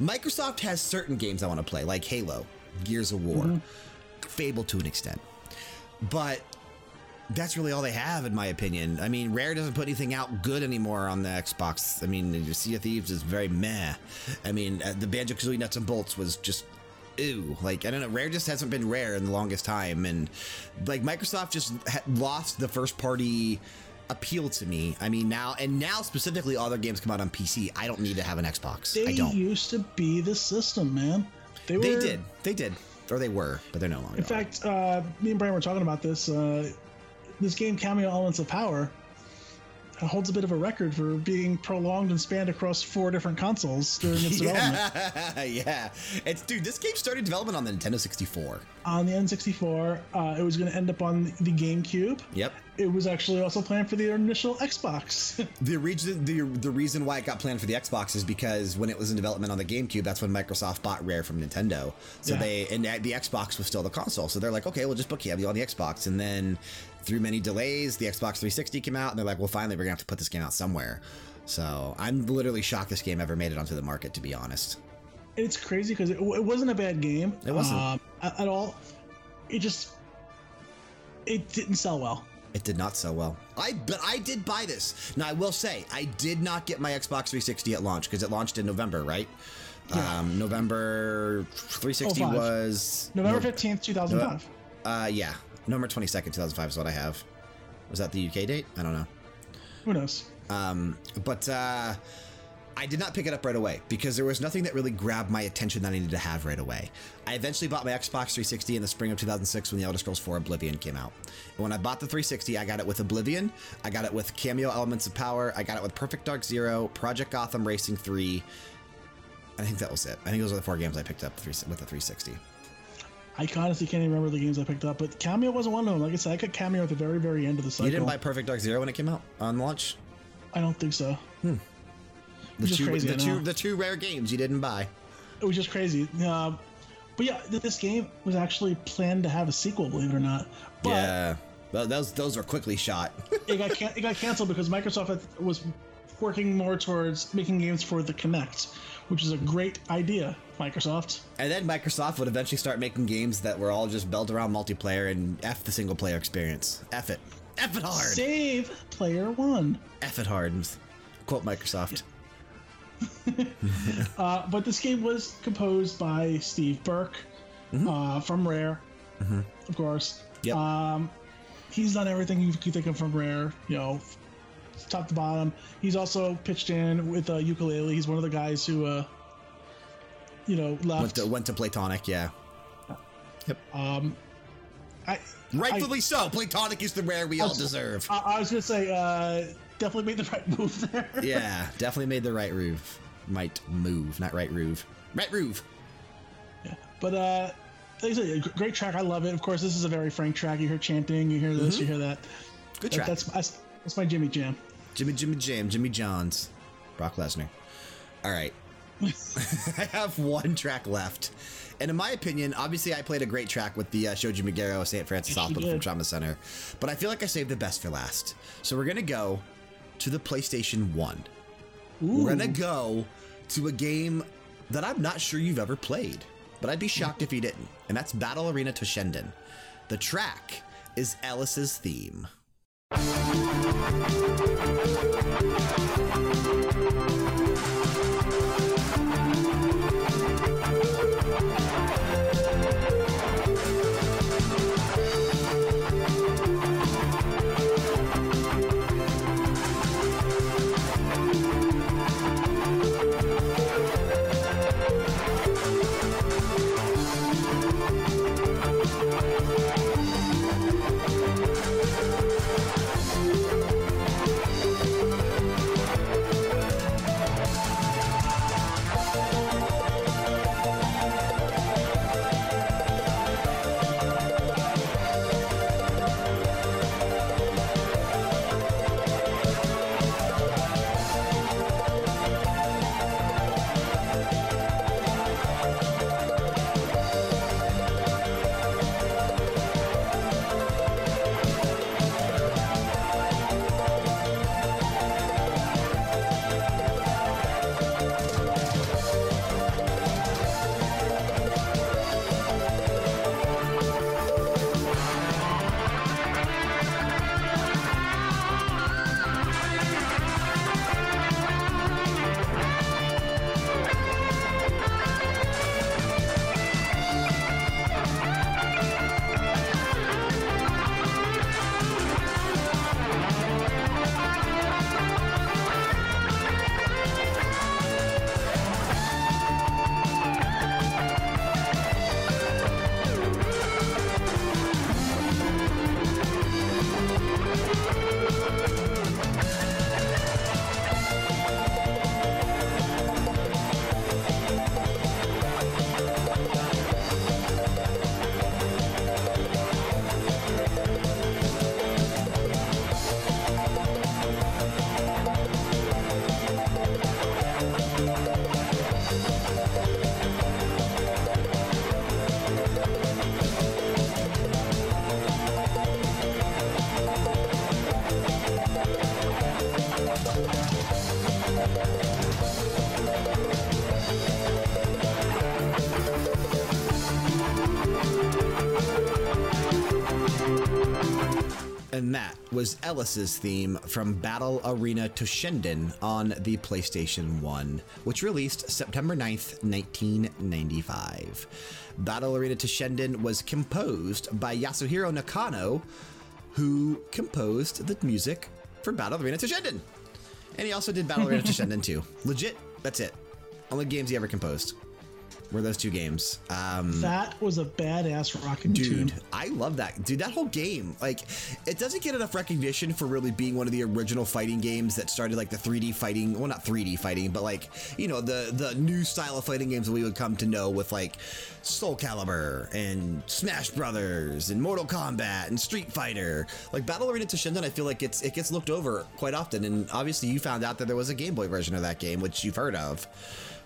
[SPEAKER 1] Microsoft has certain games I want to play, like Halo, Gears of War,
[SPEAKER 2] Mm-hmm.
[SPEAKER 1] Fable to an extent. But that's really all they have, in my opinion. I mean, Rare doesn't put anything out good anymore on the Xbox. I mean, Sea of Thieves is very meh. I mean, uh, the Banjo Kazooie Nuts and Bolts was just. Ew. Like, I don't know. Rare just hasn't been rare in the longest time. And, like, Microsoft just lost the first party appeal to me. I mean, now, and now specifically, all their games come out on PC. I don't need to have an Xbox.
[SPEAKER 2] They
[SPEAKER 1] I don't.
[SPEAKER 2] used to be the system, man. They were.
[SPEAKER 1] They did. They did. Or they were, but they're no longer.
[SPEAKER 2] In fact, uh, me and Brian were talking about this. Uh, this game, Kameo Elements of Power, holds a bit of a record for being prolonged and spanned across four different consoles during its development.
[SPEAKER 1] yeah, yeah. It's dude. This game started development on the Nintendo 64.
[SPEAKER 2] On the N64, uh, it was going to end up on the GameCube.
[SPEAKER 1] Yep.
[SPEAKER 2] It was actually also planned for the initial Xbox.
[SPEAKER 1] The reason the the reason why it got planned for the Xbox is because when it was in development on the GameCube, that's when Microsoft bought Rare from Nintendo. So
[SPEAKER 2] Yeah.
[SPEAKER 1] they and the Xbox was still the console. So they're like, okay, we'll just book you on the Xbox. And then through many delays, the Xbox 360 came out, and they're like, well, finally, we're gonna have to put this game out somewhere. So I'm literally shocked this game ever made it onto the market, to be honest.
[SPEAKER 2] it's crazy because it, it wasn't a bad game.
[SPEAKER 1] It wasn't.
[SPEAKER 2] um, at, at all. It just it didn't sell well.
[SPEAKER 1] It did not sell well. I but I did buy this. Now I will say I did not get my Xbox 360 at launch because it launched in November, right? Um, November 360
[SPEAKER 2] Oh, five.
[SPEAKER 1] was
[SPEAKER 2] November fifteenth, two thousand five.
[SPEAKER 1] Uh, yeah, November 22nd, 2005 is what I have. Was that the UK date? I don't know.
[SPEAKER 2] Who knows?
[SPEAKER 1] Um, but uh, I did not pick it up right away because there was nothing that really grabbed my attention that I needed to have right away. I eventually bought my Xbox 360 in the spring of 2006 when The Elder Scrolls 4 Oblivion came out. And when I bought the 360, I got it with Oblivion, I got it with Kameo Elements of Power, I got it with Perfect Dark Zero, Project Gotham Racing 3. I think that was it. I think those are the four games I picked up with the 360.
[SPEAKER 2] I honestly can't even remember the games I picked up, but Kameo wasn't one of them. Like I said, I got Kameo at the very, very end of the cycle.
[SPEAKER 1] You didn't buy Perfect Dark Zero when it came out on launch?
[SPEAKER 2] I don't think so.
[SPEAKER 1] The
[SPEAKER 2] Which is
[SPEAKER 1] two,
[SPEAKER 2] crazy,
[SPEAKER 1] the two, the two rare games you didn't buy.
[SPEAKER 2] It was just crazy. Uh, but yeah, this game was actually planned to have a sequel, believe it or not. But
[SPEAKER 1] yeah, Tho- those those were quickly shot.
[SPEAKER 2] it got can- it got canceled because Microsoft was working more towards making games for the Kinect, which is a great idea, Microsoft.
[SPEAKER 1] and then Microsoft would eventually start making games that were all just built around multiplayer and f the single player experience. F it, f it hard,
[SPEAKER 2] Save Player One.
[SPEAKER 1] f it hard. Quote Microsoft.
[SPEAKER 2] Uh, but this game was composed by Steve Burke uh, from Rare, of course.
[SPEAKER 1] Yep.
[SPEAKER 2] Um, he's done everything you can think of from Rare, you know, top to bottom. He's also pitched in with uh, Yooka-Laylee. He's one of the guys who, uh, you know, left.
[SPEAKER 1] Went to went to Playtonic. Yeah, Yep.
[SPEAKER 2] Um, I,
[SPEAKER 1] rightfully so. Playtonic is the rare we all deserve.
[SPEAKER 2] I, I was gonna say, uh, definitely made the right move there.
[SPEAKER 1] yeah, definitely made the right move. Might move, not right move. Right move.
[SPEAKER 2] Yeah. But uh, like I said, a great track. I love it. Of course, this is a very frank track. You hear chanting, you hear this, you hear that.
[SPEAKER 1] Good
[SPEAKER 2] That-
[SPEAKER 1] track.
[SPEAKER 2] that's, that's that's my Jimmy Jam.
[SPEAKER 1] Jimmy Jimmy Jam, Jimmy Johns, Brock Lesnar. All right. I have one track left. And in my opinion, obviously I played a great track with the uh, Shoji Meguro St. Francis
[SPEAKER 2] Yes,
[SPEAKER 1] Hospital from. Trauma Center. But I feel like I saved the best for last. So we're going to go to the PlayStation 1. We're going to go to a game that I'm not sure you've ever played. But I'd be shocked if you didn't. And that's Battle Arena Toshinden. The track is Ellis's theme. And that was Ellis's theme from Battle Arena Toshinden on the PlayStation 1, which released September 9th, 1995. Battle Arena Toshinden was composed by Yasuhiro Nakano, who composed the music for Battle Arena Toshinden. And he also did Battle Arena Toshinden 2. Legit, that's it. Only games he ever composed. Were those two games? Um,
[SPEAKER 2] That was a badass rocking tune.
[SPEAKER 1] Dude, I love that. Dude, that whole game, like, it doesn't get enough recognition for really being one of the original fighting games that started like the 3D fighting, well, not 3D fighting, but like, you know, the the new style of fighting games that we would come to know with like Soul Calibur and Smash Brothers and Mortal Kombat and Street Fighter. Like Battle Arena Toshinden, I feel like it's it gets looked over quite often. And obviously, you found out that there was a Game Boy version of that game, which you've heard of.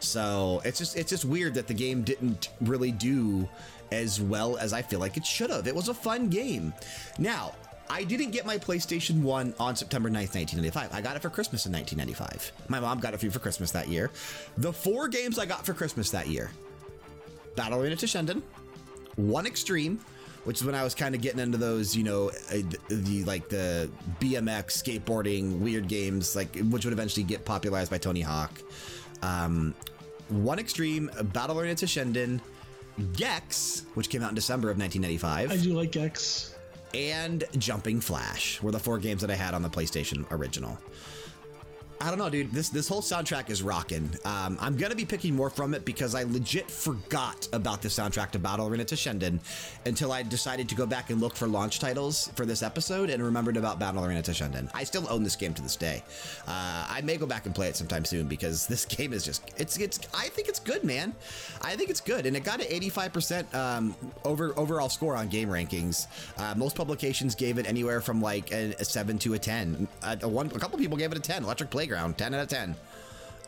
[SPEAKER 1] So it's just it's just weird that the game didn't really do as well as I feel like it should have. It was a fun game. Now, I didn't get my PlayStation 1 on September 9th, 1995. I got it for Christmas in 1995. My mom got for me for Christmas that year. The four games I got for Christmas that year Battle Arena Toshinden, One Extreme, which is when I was kind of getting into those, you know, uh, the, the like the BMX skateboarding weird games, like which would eventually get popularized by Tony Hawk. Um, One Extreme, Battle Arena Toshinden, Gex, which came out in December of 1995
[SPEAKER 2] I do like Gex.
[SPEAKER 1] and Jumping Flash were the four games that I had on the PlayStation original. I don't know, dude. This this whole soundtrack is rocking. Um, I'm gonna be picking more from it because I legit forgot about the soundtrack to Battle Arena to Toshinden until I decided to go back and look for launch titles for this episode and remembered about Battle Arena to Toshinden. I still own this game to this day. Uh, I may go back and play it sometime soon because this game is just it's it's. I think it's good, man. I think it's good, and it got an 85% um, over overall score on game rankings. Uh, most publications gave it anywhere from like a, a seven to a 10. Uh, a, one, a couple people gave it a 10. Electric Playground, 10 out of 10.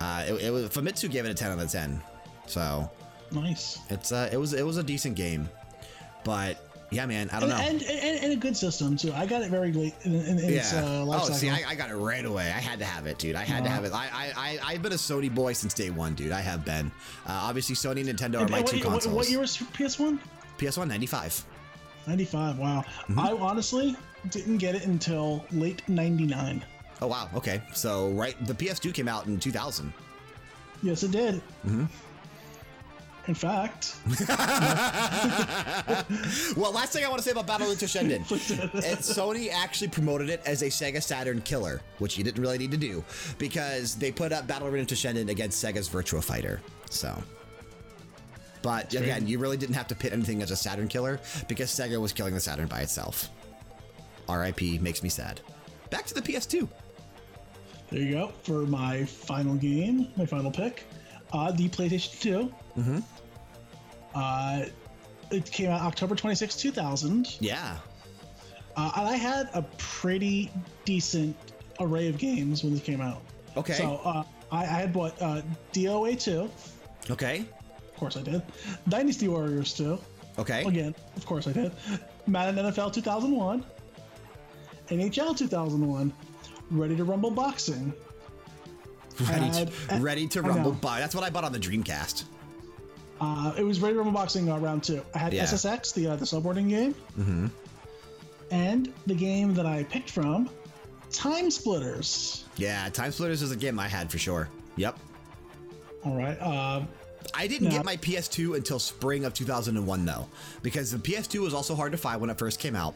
[SPEAKER 1] Uh, it, it was Famitsu gave it a 10 out of 10. So
[SPEAKER 2] Nice.
[SPEAKER 1] it's uh, it was it was a decent game, but yeah, man, I don't know.
[SPEAKER 2] And, and, and a good system too. I got it very late in, in, in its uh, life
[SPEAKER 1] oh,
[SPEAKER 2] cycle.
[SPEAKER 1] see, I, I got it right away. I had to have it, dude. I had to have it. I, I, I, I've been a Sony boy since day one, dude. I have been. Uh, obviously, Sony and Nintendo are my
[SPEAKER 2] what,
[SPEAKER 1] two
[SPEAKER 2] what-
[SPEAKER 1] consoles.
[SPEAKER 2] what year was PS1?
[SPEAKER 1] PS1 95.
[SPEAKER 2] 95. Wow.
[SPEAKER 1] Mm-hmm.
[SPEAKER 2] I honestly didn't get it until late 99.
[SPEAKER 1] Oh wow. Okay. So right, the PS2 came out in 2000.
[SPEAKER 2] Yes, it did.
[SPEAKER 1] Mm-hmm.
[SPEAKER 2] In fact,
[SPEAKER 1] Well, last thing I want to say about Battle of Toshinden, and Sony actually promoted it as a Sega Saturn killer, which you didn't really need to do because they put up Battle Arena Toshinden against Sega's Virtua Fighter. So. But again, you really didn't have to pit anything as a Saturn killer because Sega was killing the Saturn by itself. RIP makes me sad. Back to the PS2.
[SPEAKER 2] There you go for my final game, my final pick. Uh, the PlayStation 2. Mm-hmm. Uh, it came out October 26, 2000.
[SPEAKER 1] Yeah.
[SPEAKER 2] Uh, and I had a pretty decent array of games when this came out.
[SPEAKER 1] Okay.
[SPEAKER 2] So uh, I, I had bought uh, DOA 2.
[SPEAKER 1] Okay.
[SPEAKER 2] Of course I did. Dynasty Warriors 2.
[SPEAKER 1] Okay.
[SPEAKER 2] Again, of course I did. Madden NFL 2001. NHL 2001. Ready to Rumble Boxing.
[SPEAKER 1] Ready to, ready to rumble by. That's what I bought on the Dreamcast.
[SPEAKER 2] Uh, it was Ready to Rumble Boxing uh, round two. I had
[SPEAKER 1] Yeah.
[SPEAKER 2] SSX, the uh, the snowboarding game. Mm-hmm. And the game that I picked from, Time Splitters.
[SPEAKER 1] Yeah, Time Splitters is a game I had for sure. Yep.
[SPEAKER 2] All right. Uh,
[SPEAKER 1] I didn't
[SPEAKER 2] No.
[SPEAKER 1] get my PS2 until spring of 2001, though, because the PS2 was also hard to find when it first came out.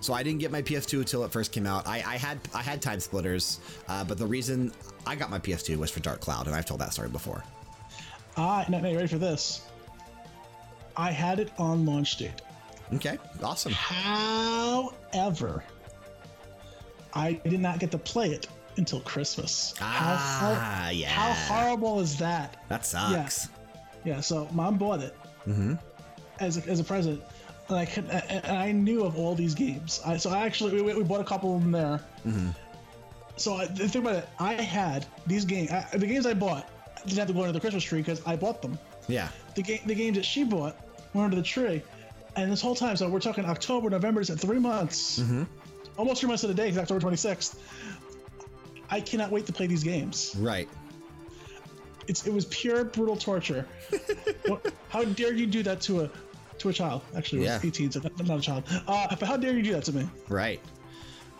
[SPEAKER 1] So I didn't get my PS2 until it first came out. I, I had I had Time Splitters, uh, but the reason I got my PS2 was for Dark Cloud, and I've told that story before.
[SPEAKER 2] Now you ready for this? I had it on launch date.
[SPEAKER 1] Okay, awesome.
[SPEAKER 2] However, I did not get to play it until Christmas.
[SPEAKER 1] Ah,
[SPEAKER 2] how,
[SPEAKER 1] yeah.
[SPEAKER 2] How horrible is that?
[SPEAKER 1] That sucks.
[SPEAKER 2] Yeah, so mom bought it mm-hmm. as, a, as a present. And I, could, and I knew of all these games. I, so I actually, we, we bought a couple of them there. Mm-hmm. So I, the thing about it, I had these games, I, the games I bought, didn't have to go under the Christmas tree because I bought them.
[SPEAKER 1] Yeah.
[SPEAKER 2] The, game, the games that she bought were under the tree. And this whole time, so we're talking October, November, it's at three months. Mm-hmm. Almost three months to the day, because October 26th. I cannot wait to play these games.
[SPEAKER 1] Right.
[SPEAKER 2] It's it was pure brutal torture. what, how dare you do that to a to a child? Actually, it was
[SPEAKER 1] Yeah.
[SPEAKER 2] 18, so not, not a child. Uh, but how dare you do that to me?
[SPEAKER 1] Right.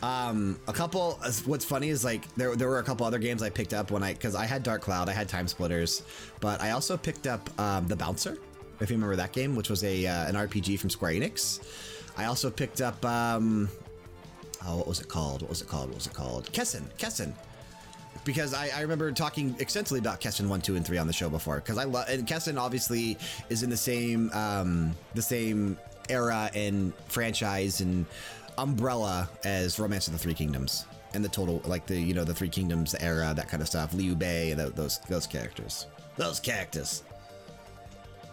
[SPEAKER 1] Um, a couple. What's funny is like there there were a couple other games I picked up when I because I had Dark Cloud, I had Time Splitters, but I also picked up um, the Bouncer, if you remember that game, which was a uh, an RPG from Square Enix. I also picked up um, oh, what was it called? What was it called? What was it called? Kessen. Kessen. Because I, I remember talking extensively about Kessen 1, 2, and 3 on the show before. Because I love, and Kessen obviously is in the same, um, the same era and franchise and umbrella as Romance of the Three Kingdoms and the total, like the, you know, the Three Kingdoms era, that kind of stuff. Liu Bei, and those, those characters. Those characters.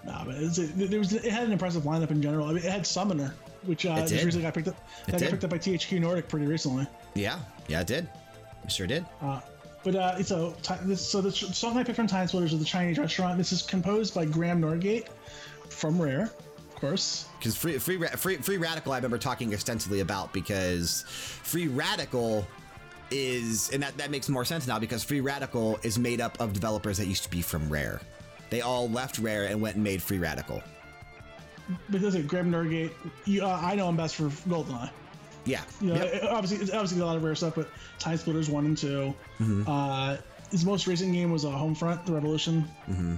[SPEAKER 2] Nah, but it's, it, was, it had an impressive lineup in general. I mean, it had Summoner, which uh,
[SPEAKER 1] It
[SPEAKER 2] just recently got picked up.
[SPEAKER 1] It
[SPEAKER 2] That got picked up by THQ Nordic pretty recently.
[SPEAKER 1] Yeah. Yeah, it did. It sure did.
[SPEAKER 2] Uh, but uh, so so the song I picked from Time Splitters is the Chinese restaurant. This is composed by Graham Norgate from Rare, of course.
[SPEAKER 1] Because free, free, free, free Radical, I remember talking extensively about because Free Radical is, and that, that makes more sense now because Free Radical is made up of developers that used to be from Rare. They all left Rare and went and made Free Radical.
[SPEAKER 2] Because of Graham Norgate, you, uh, I know him best for GoldenEye.
[SPEAKER 1] Yeah.
[SPEAKER 2] You know,
[SPEAKER 1] Yep.
[SPEAKER 2] obviously, it's obviously a lot of rare stuff, but Time Splitters one and 2
[SPEAKER 1] Mm-hmm.
[SPEAKER 2] Uh, his most recent game was uh, Homefront: The Revolution.
[SPEAKER 1] Mm-hmm.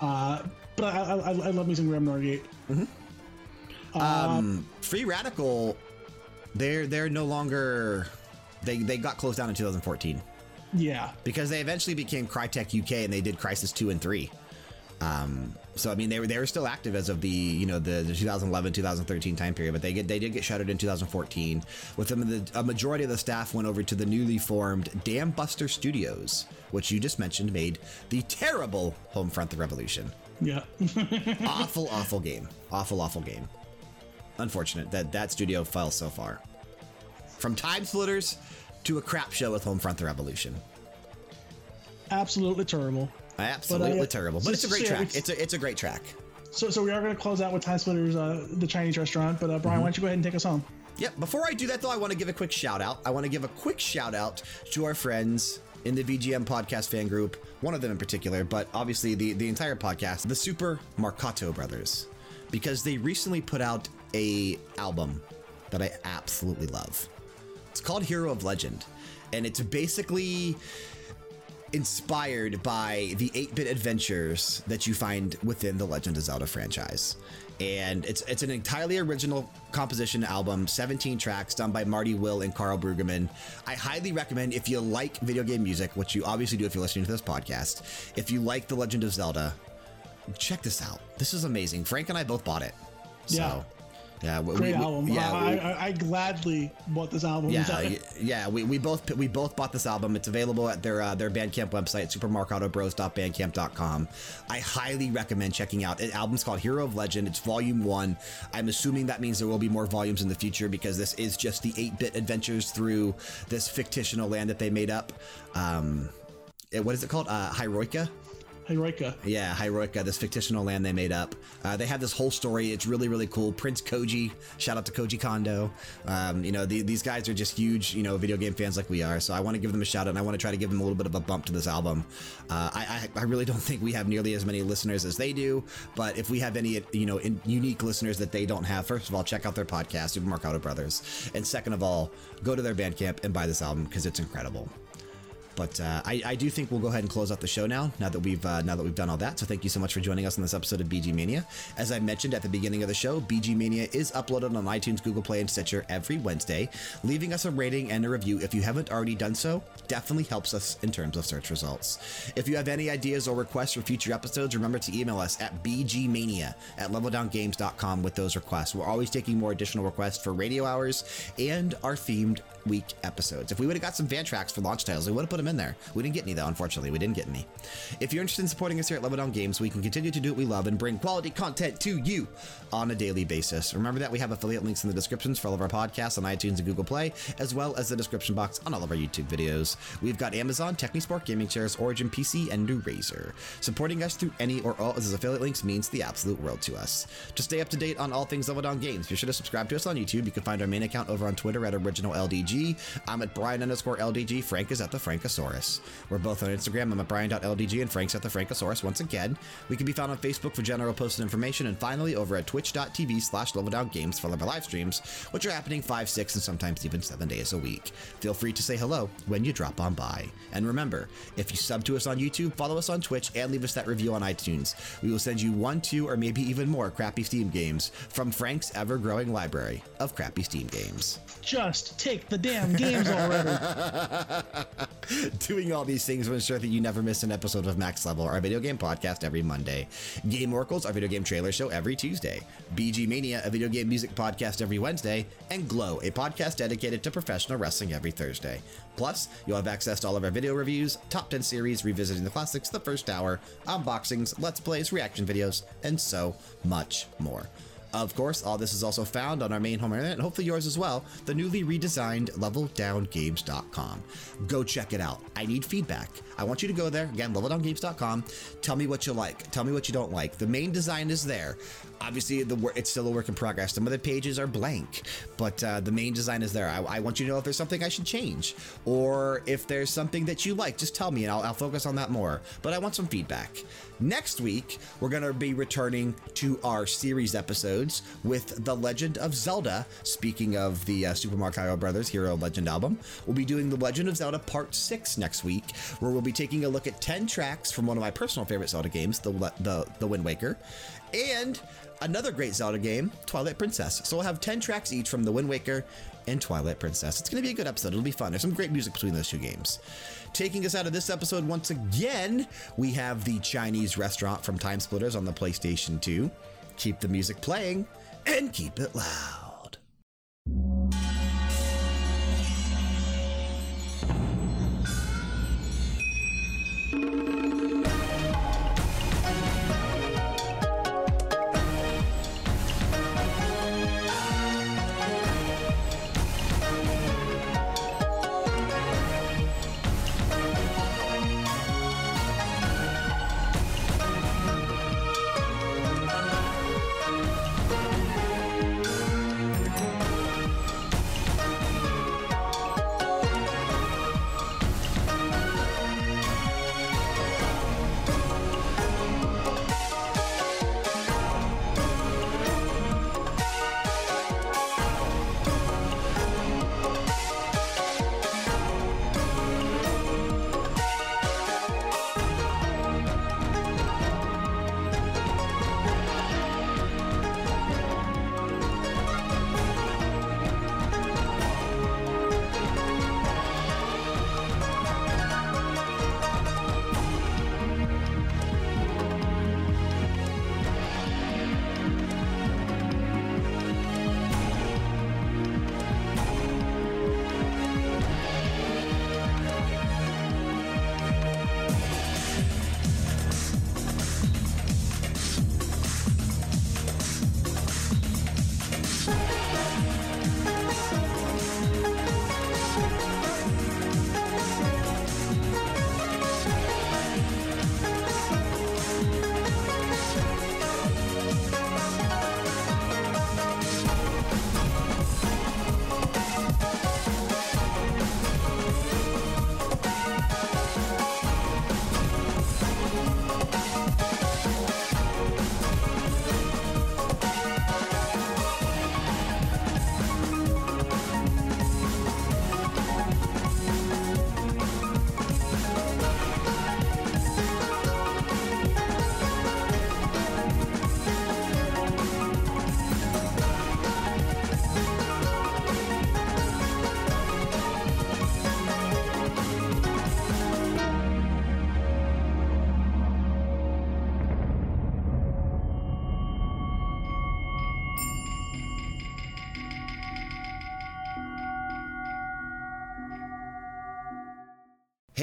[SPEAKER 2] Uh, but I, I, I love me some Graham Norgate.
[SPEAKER 1] Free Radical, they're they're no longer. They, they got closed down in 2014
[SPEAKER 2] Yeah,
[SPEAKER 1] because they eventually became Crytek UK and they did Crysis 2 and 3. Um, so I mean they were they were still active as of the you know the, the 2011 2013 time period, but they get they did get shuttered in 2014. With them, the, a majority of the staff went over to the newly formed Dambuster Studios, which you just mentioned made the terrible Homefront: The Revolution.
[SPEAKER 2] yeah.
[SPEAKER 1] awful, awful game. Awful, awful game. Unfortunate that that studio fell so far. From Time Splitters to a crap show with Homefront: The Revolution.
[SPEAKER 2] Absolutely terrible.
[SPEAKER 1] Absolutely
[SPEAKER 2] uh,
[SPEAKER 1] terrible, but it's a great track.
[SPEAKER 2] it's-
[SPEAKER 1] It's a it's a great track.
[SPEAKER 2] So, so we are going to close out with Time Splitters, uh, the Chinese restaurant. But uh, Brian,
[SPEAKER 1] Mm-hmm.
[SPEAKER 2] why don't you go ahead and take us home?
[SPEAKER 1] Yep. Before I do that, though, I want to give a quick shout out. I want to give a quick shout out to our friends in the VGM podcast fan group, one of them in particular, but obviously the, the entire podcast, the Super Marcato Brothers, because they recently put out a album that I absolutely love. It's called Hero of Legend, and it's basically inspired by the 8-bit adventures that you find within the Legend of Zelda franchise. And it's it's an entirely original composition album, 17 tracks done by Marty Will and Karl Brueggemann. I highly recommend if you like video game music, which you obviously do if you're listening to this podcast, if you like The Legend of Zelda, check this out. This is amazing. Frank and I both bought it. So,
[SPEAKER 2] Yeah.
[SPEAKER 1] Yeah, we-
[SPEAKER 2] Great
[SPEAKER 1] we-
[SPEAKER 2] album.
[SPEAKER 1] Yeah,
[SPEAKER 2] I,
[SPEAKER 1] we-
[SPEAKER 2] I, I gladly bought this album.
[SPEAKER 1] yeah, yeah. We, we both we both bought this album. It's available at their uh, their Bandcamp website, supermarcatobros.bandcamp.com. I highly recommend checking out. The album's called Hero of Legend. It's Volume One. I'm assuming that means there will be more volumes in the future because this is just the 8-bit adventures through this fictional land that they made up. Um, eh, what is it called? Uh, Hyroika.
[SPEAKER 2] Heroica.
[SPEAKER 1] Yeah, Hyroika, this fictional land they made up. Uh, they have this whole story. It's really, really cool. Prince Koji, shout out to Koji Kondo. Um, you know, the, these guys are just huge, you know, video game fans like we are. So I want to give them a shout out and I want to try to give them a little bit of a bump to this album. Uh, I, I, I really don't think we have nearly as many listeners as they do. But if we have any, you know, in, unique listeners that they don't have, first of all, check out their podcast, Super Marcato Brothers. And second of all, go to their Bandcamp and buy this album because it's incredible. But uh, I, I do think we'll go ahead and close out the show now. Now that we've uh, now that we've done all that, so thank you so much for joining us on this episode of BG Mania. As I mentioned at the beginning of the show, BG Mania is uploaded on iTunes, Google Play, and Stitcher every Wednesday. Leaving us a rating and a review if you haven't already done so definitely helps us in terms of search results. If you have any ideas or requests for future episodes, remember to email us at bgmania at leveldowngames.com with those requests. We're always taking more additional requests for radio hours and our themed week episodes. If we would have got some fan tracks for launch titles, we would have put them in there. We didn't get any, though, unfortunately. We didn't get any. If you're interested in supporting us here at Level Down Games, we can continue to do what we love and bring quality content to you on a daily basis. Remember that we have affiliate links in the descriptions for all of our podcasts on iTunes and Google Play, as well as the description box on all of our YouTube videos. We've got Amazon, Technisport Gaming Chairs, Origin PC, and New Razer. Supporting us through any or all of those affiliate links means the absolute world to us. To stay up to date on all things Level Down Games, be sure to subscribe to us on YouTube. You can find our main account over on Twitter at OriginalLDG. I'm at Brian underscore LDG. Frank is at the Frankosaurus. We're both on Instagram. I'm at Brian.LDG and Frank's at the Frankosaurus. Once again, we can be found on Facebook for general posted information. And finally, over at twitch.tv slash Level Down Games for our live streams, which are happening five, six, and sometimes even seven days a week. Feel free to say hello when you drop on by. And remember, if you sub to us on YouTube, follow us on Twitch, and leave us that review on iTunes, we will send you one, two, or maybe even more crappy Steam games from Frank's ever growing library of crappy Steam games.
[SPEAKER 2] Just take the damn games already.
[SPEAKER 1] Doing all these things will ensure that you never miss an episode of Max Level, our video game podcast every Monday. Game Oracles, our video game trailer show every Tuesday. BG Mania, a video game music podcast every Wednesday. And Glow, a podcast dedicated to professional wrestling every Thursday. Plus, you'll have access to all of our video reviews, top 10 series, revisiting the classics, the first hour, unboxings, let's plays, reaction videos, and so much more. Of course, all this is also found on our main home internet and hopefully yours as well, the newly redesigned leveldowngames.com. Go check it out. I need feedback. I want you to go there, again, leveldowngames.com. Tell me what you like. Tell me what you don't like. The main design is there. Obviously, the, it's still a work in progress. Some of the pages are blank, but uh, the main design is there. I, I want you to know if there's something I should change or if there's something that you like, just tell me and I'll, I'll focus on that more. But I want some feedback. Next week, we're going to be returning to our series episodes with The Legend of Zelda. Speaking of the uh, Super Mario Brothers Hero Legend album, we'll be doing The Legend of Zelda Part 6 next week, where we'll be taking a look at 10 tracks from one of my personal favorite Zelda games, The, the, the Wind Waker, and another great Zelda game, Twilight Princess. So we'll have 10 tracks each from The Wind Waker and Twilight Princess. It's going to be a good episode. It'll be fun. There's some great music between those two games. Taking us out of this episode once again, we have the Chinese restaurant from Time Splitters on the PlayStation 2. Keep the music playing and keep it loud.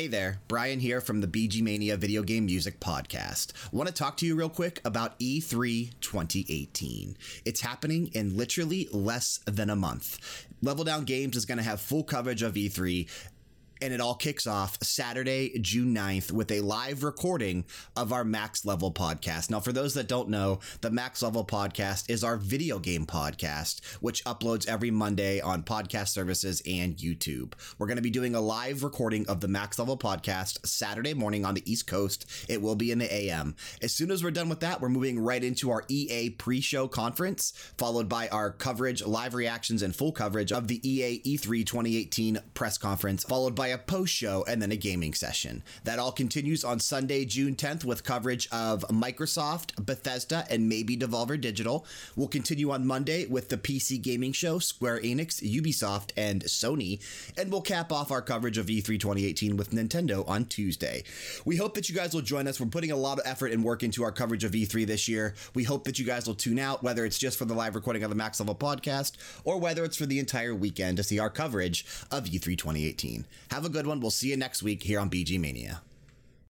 [SPEAKER 1] There, Brian here from the BG Mania Video Game Music Podcast. Want to talk to you real quick about E E3 2018. It's happening in literally less than a month. Level Down Games is going to have full coverage of E3 and it all kicks off Saturday, June 9th, with a live recording of our Max Level podcast. Now, for those that don't know, the Max Level podcast is our video game podcast, which uploads every Monday on podcast services and YouTube. We're going to be doing a live recording of the Max Level podcast Saturday morning on the East Coast. It will be in the AM. As soon as we're done with that, we're moving right into our EA pre show conference, followed by our coverage, live reactions, and full coverage of the EA E3 2018 press conference, followed by a post show and then a gaming session. That all continues on Sunday, June 10th, with coverage of Microsoft, Bethesda, and maybe Devolver Digital. We'll continue on Monday with the PC gaming show, Square Enix, Ubisoft, and Sony. And we'll cap off our coverage of E E3 2018 with Nintendo on Tuesday. We hope that you guys will join us. We're putting a lot of effort and work into our coverage of E3 this year. We hope that you guys will tune out, whether it's just for the live recording of the Max Level podcast or whether it's for the entire weekend to see our coverage of E E3 2018. Have a good one. We'll see you next week here on BG Mania.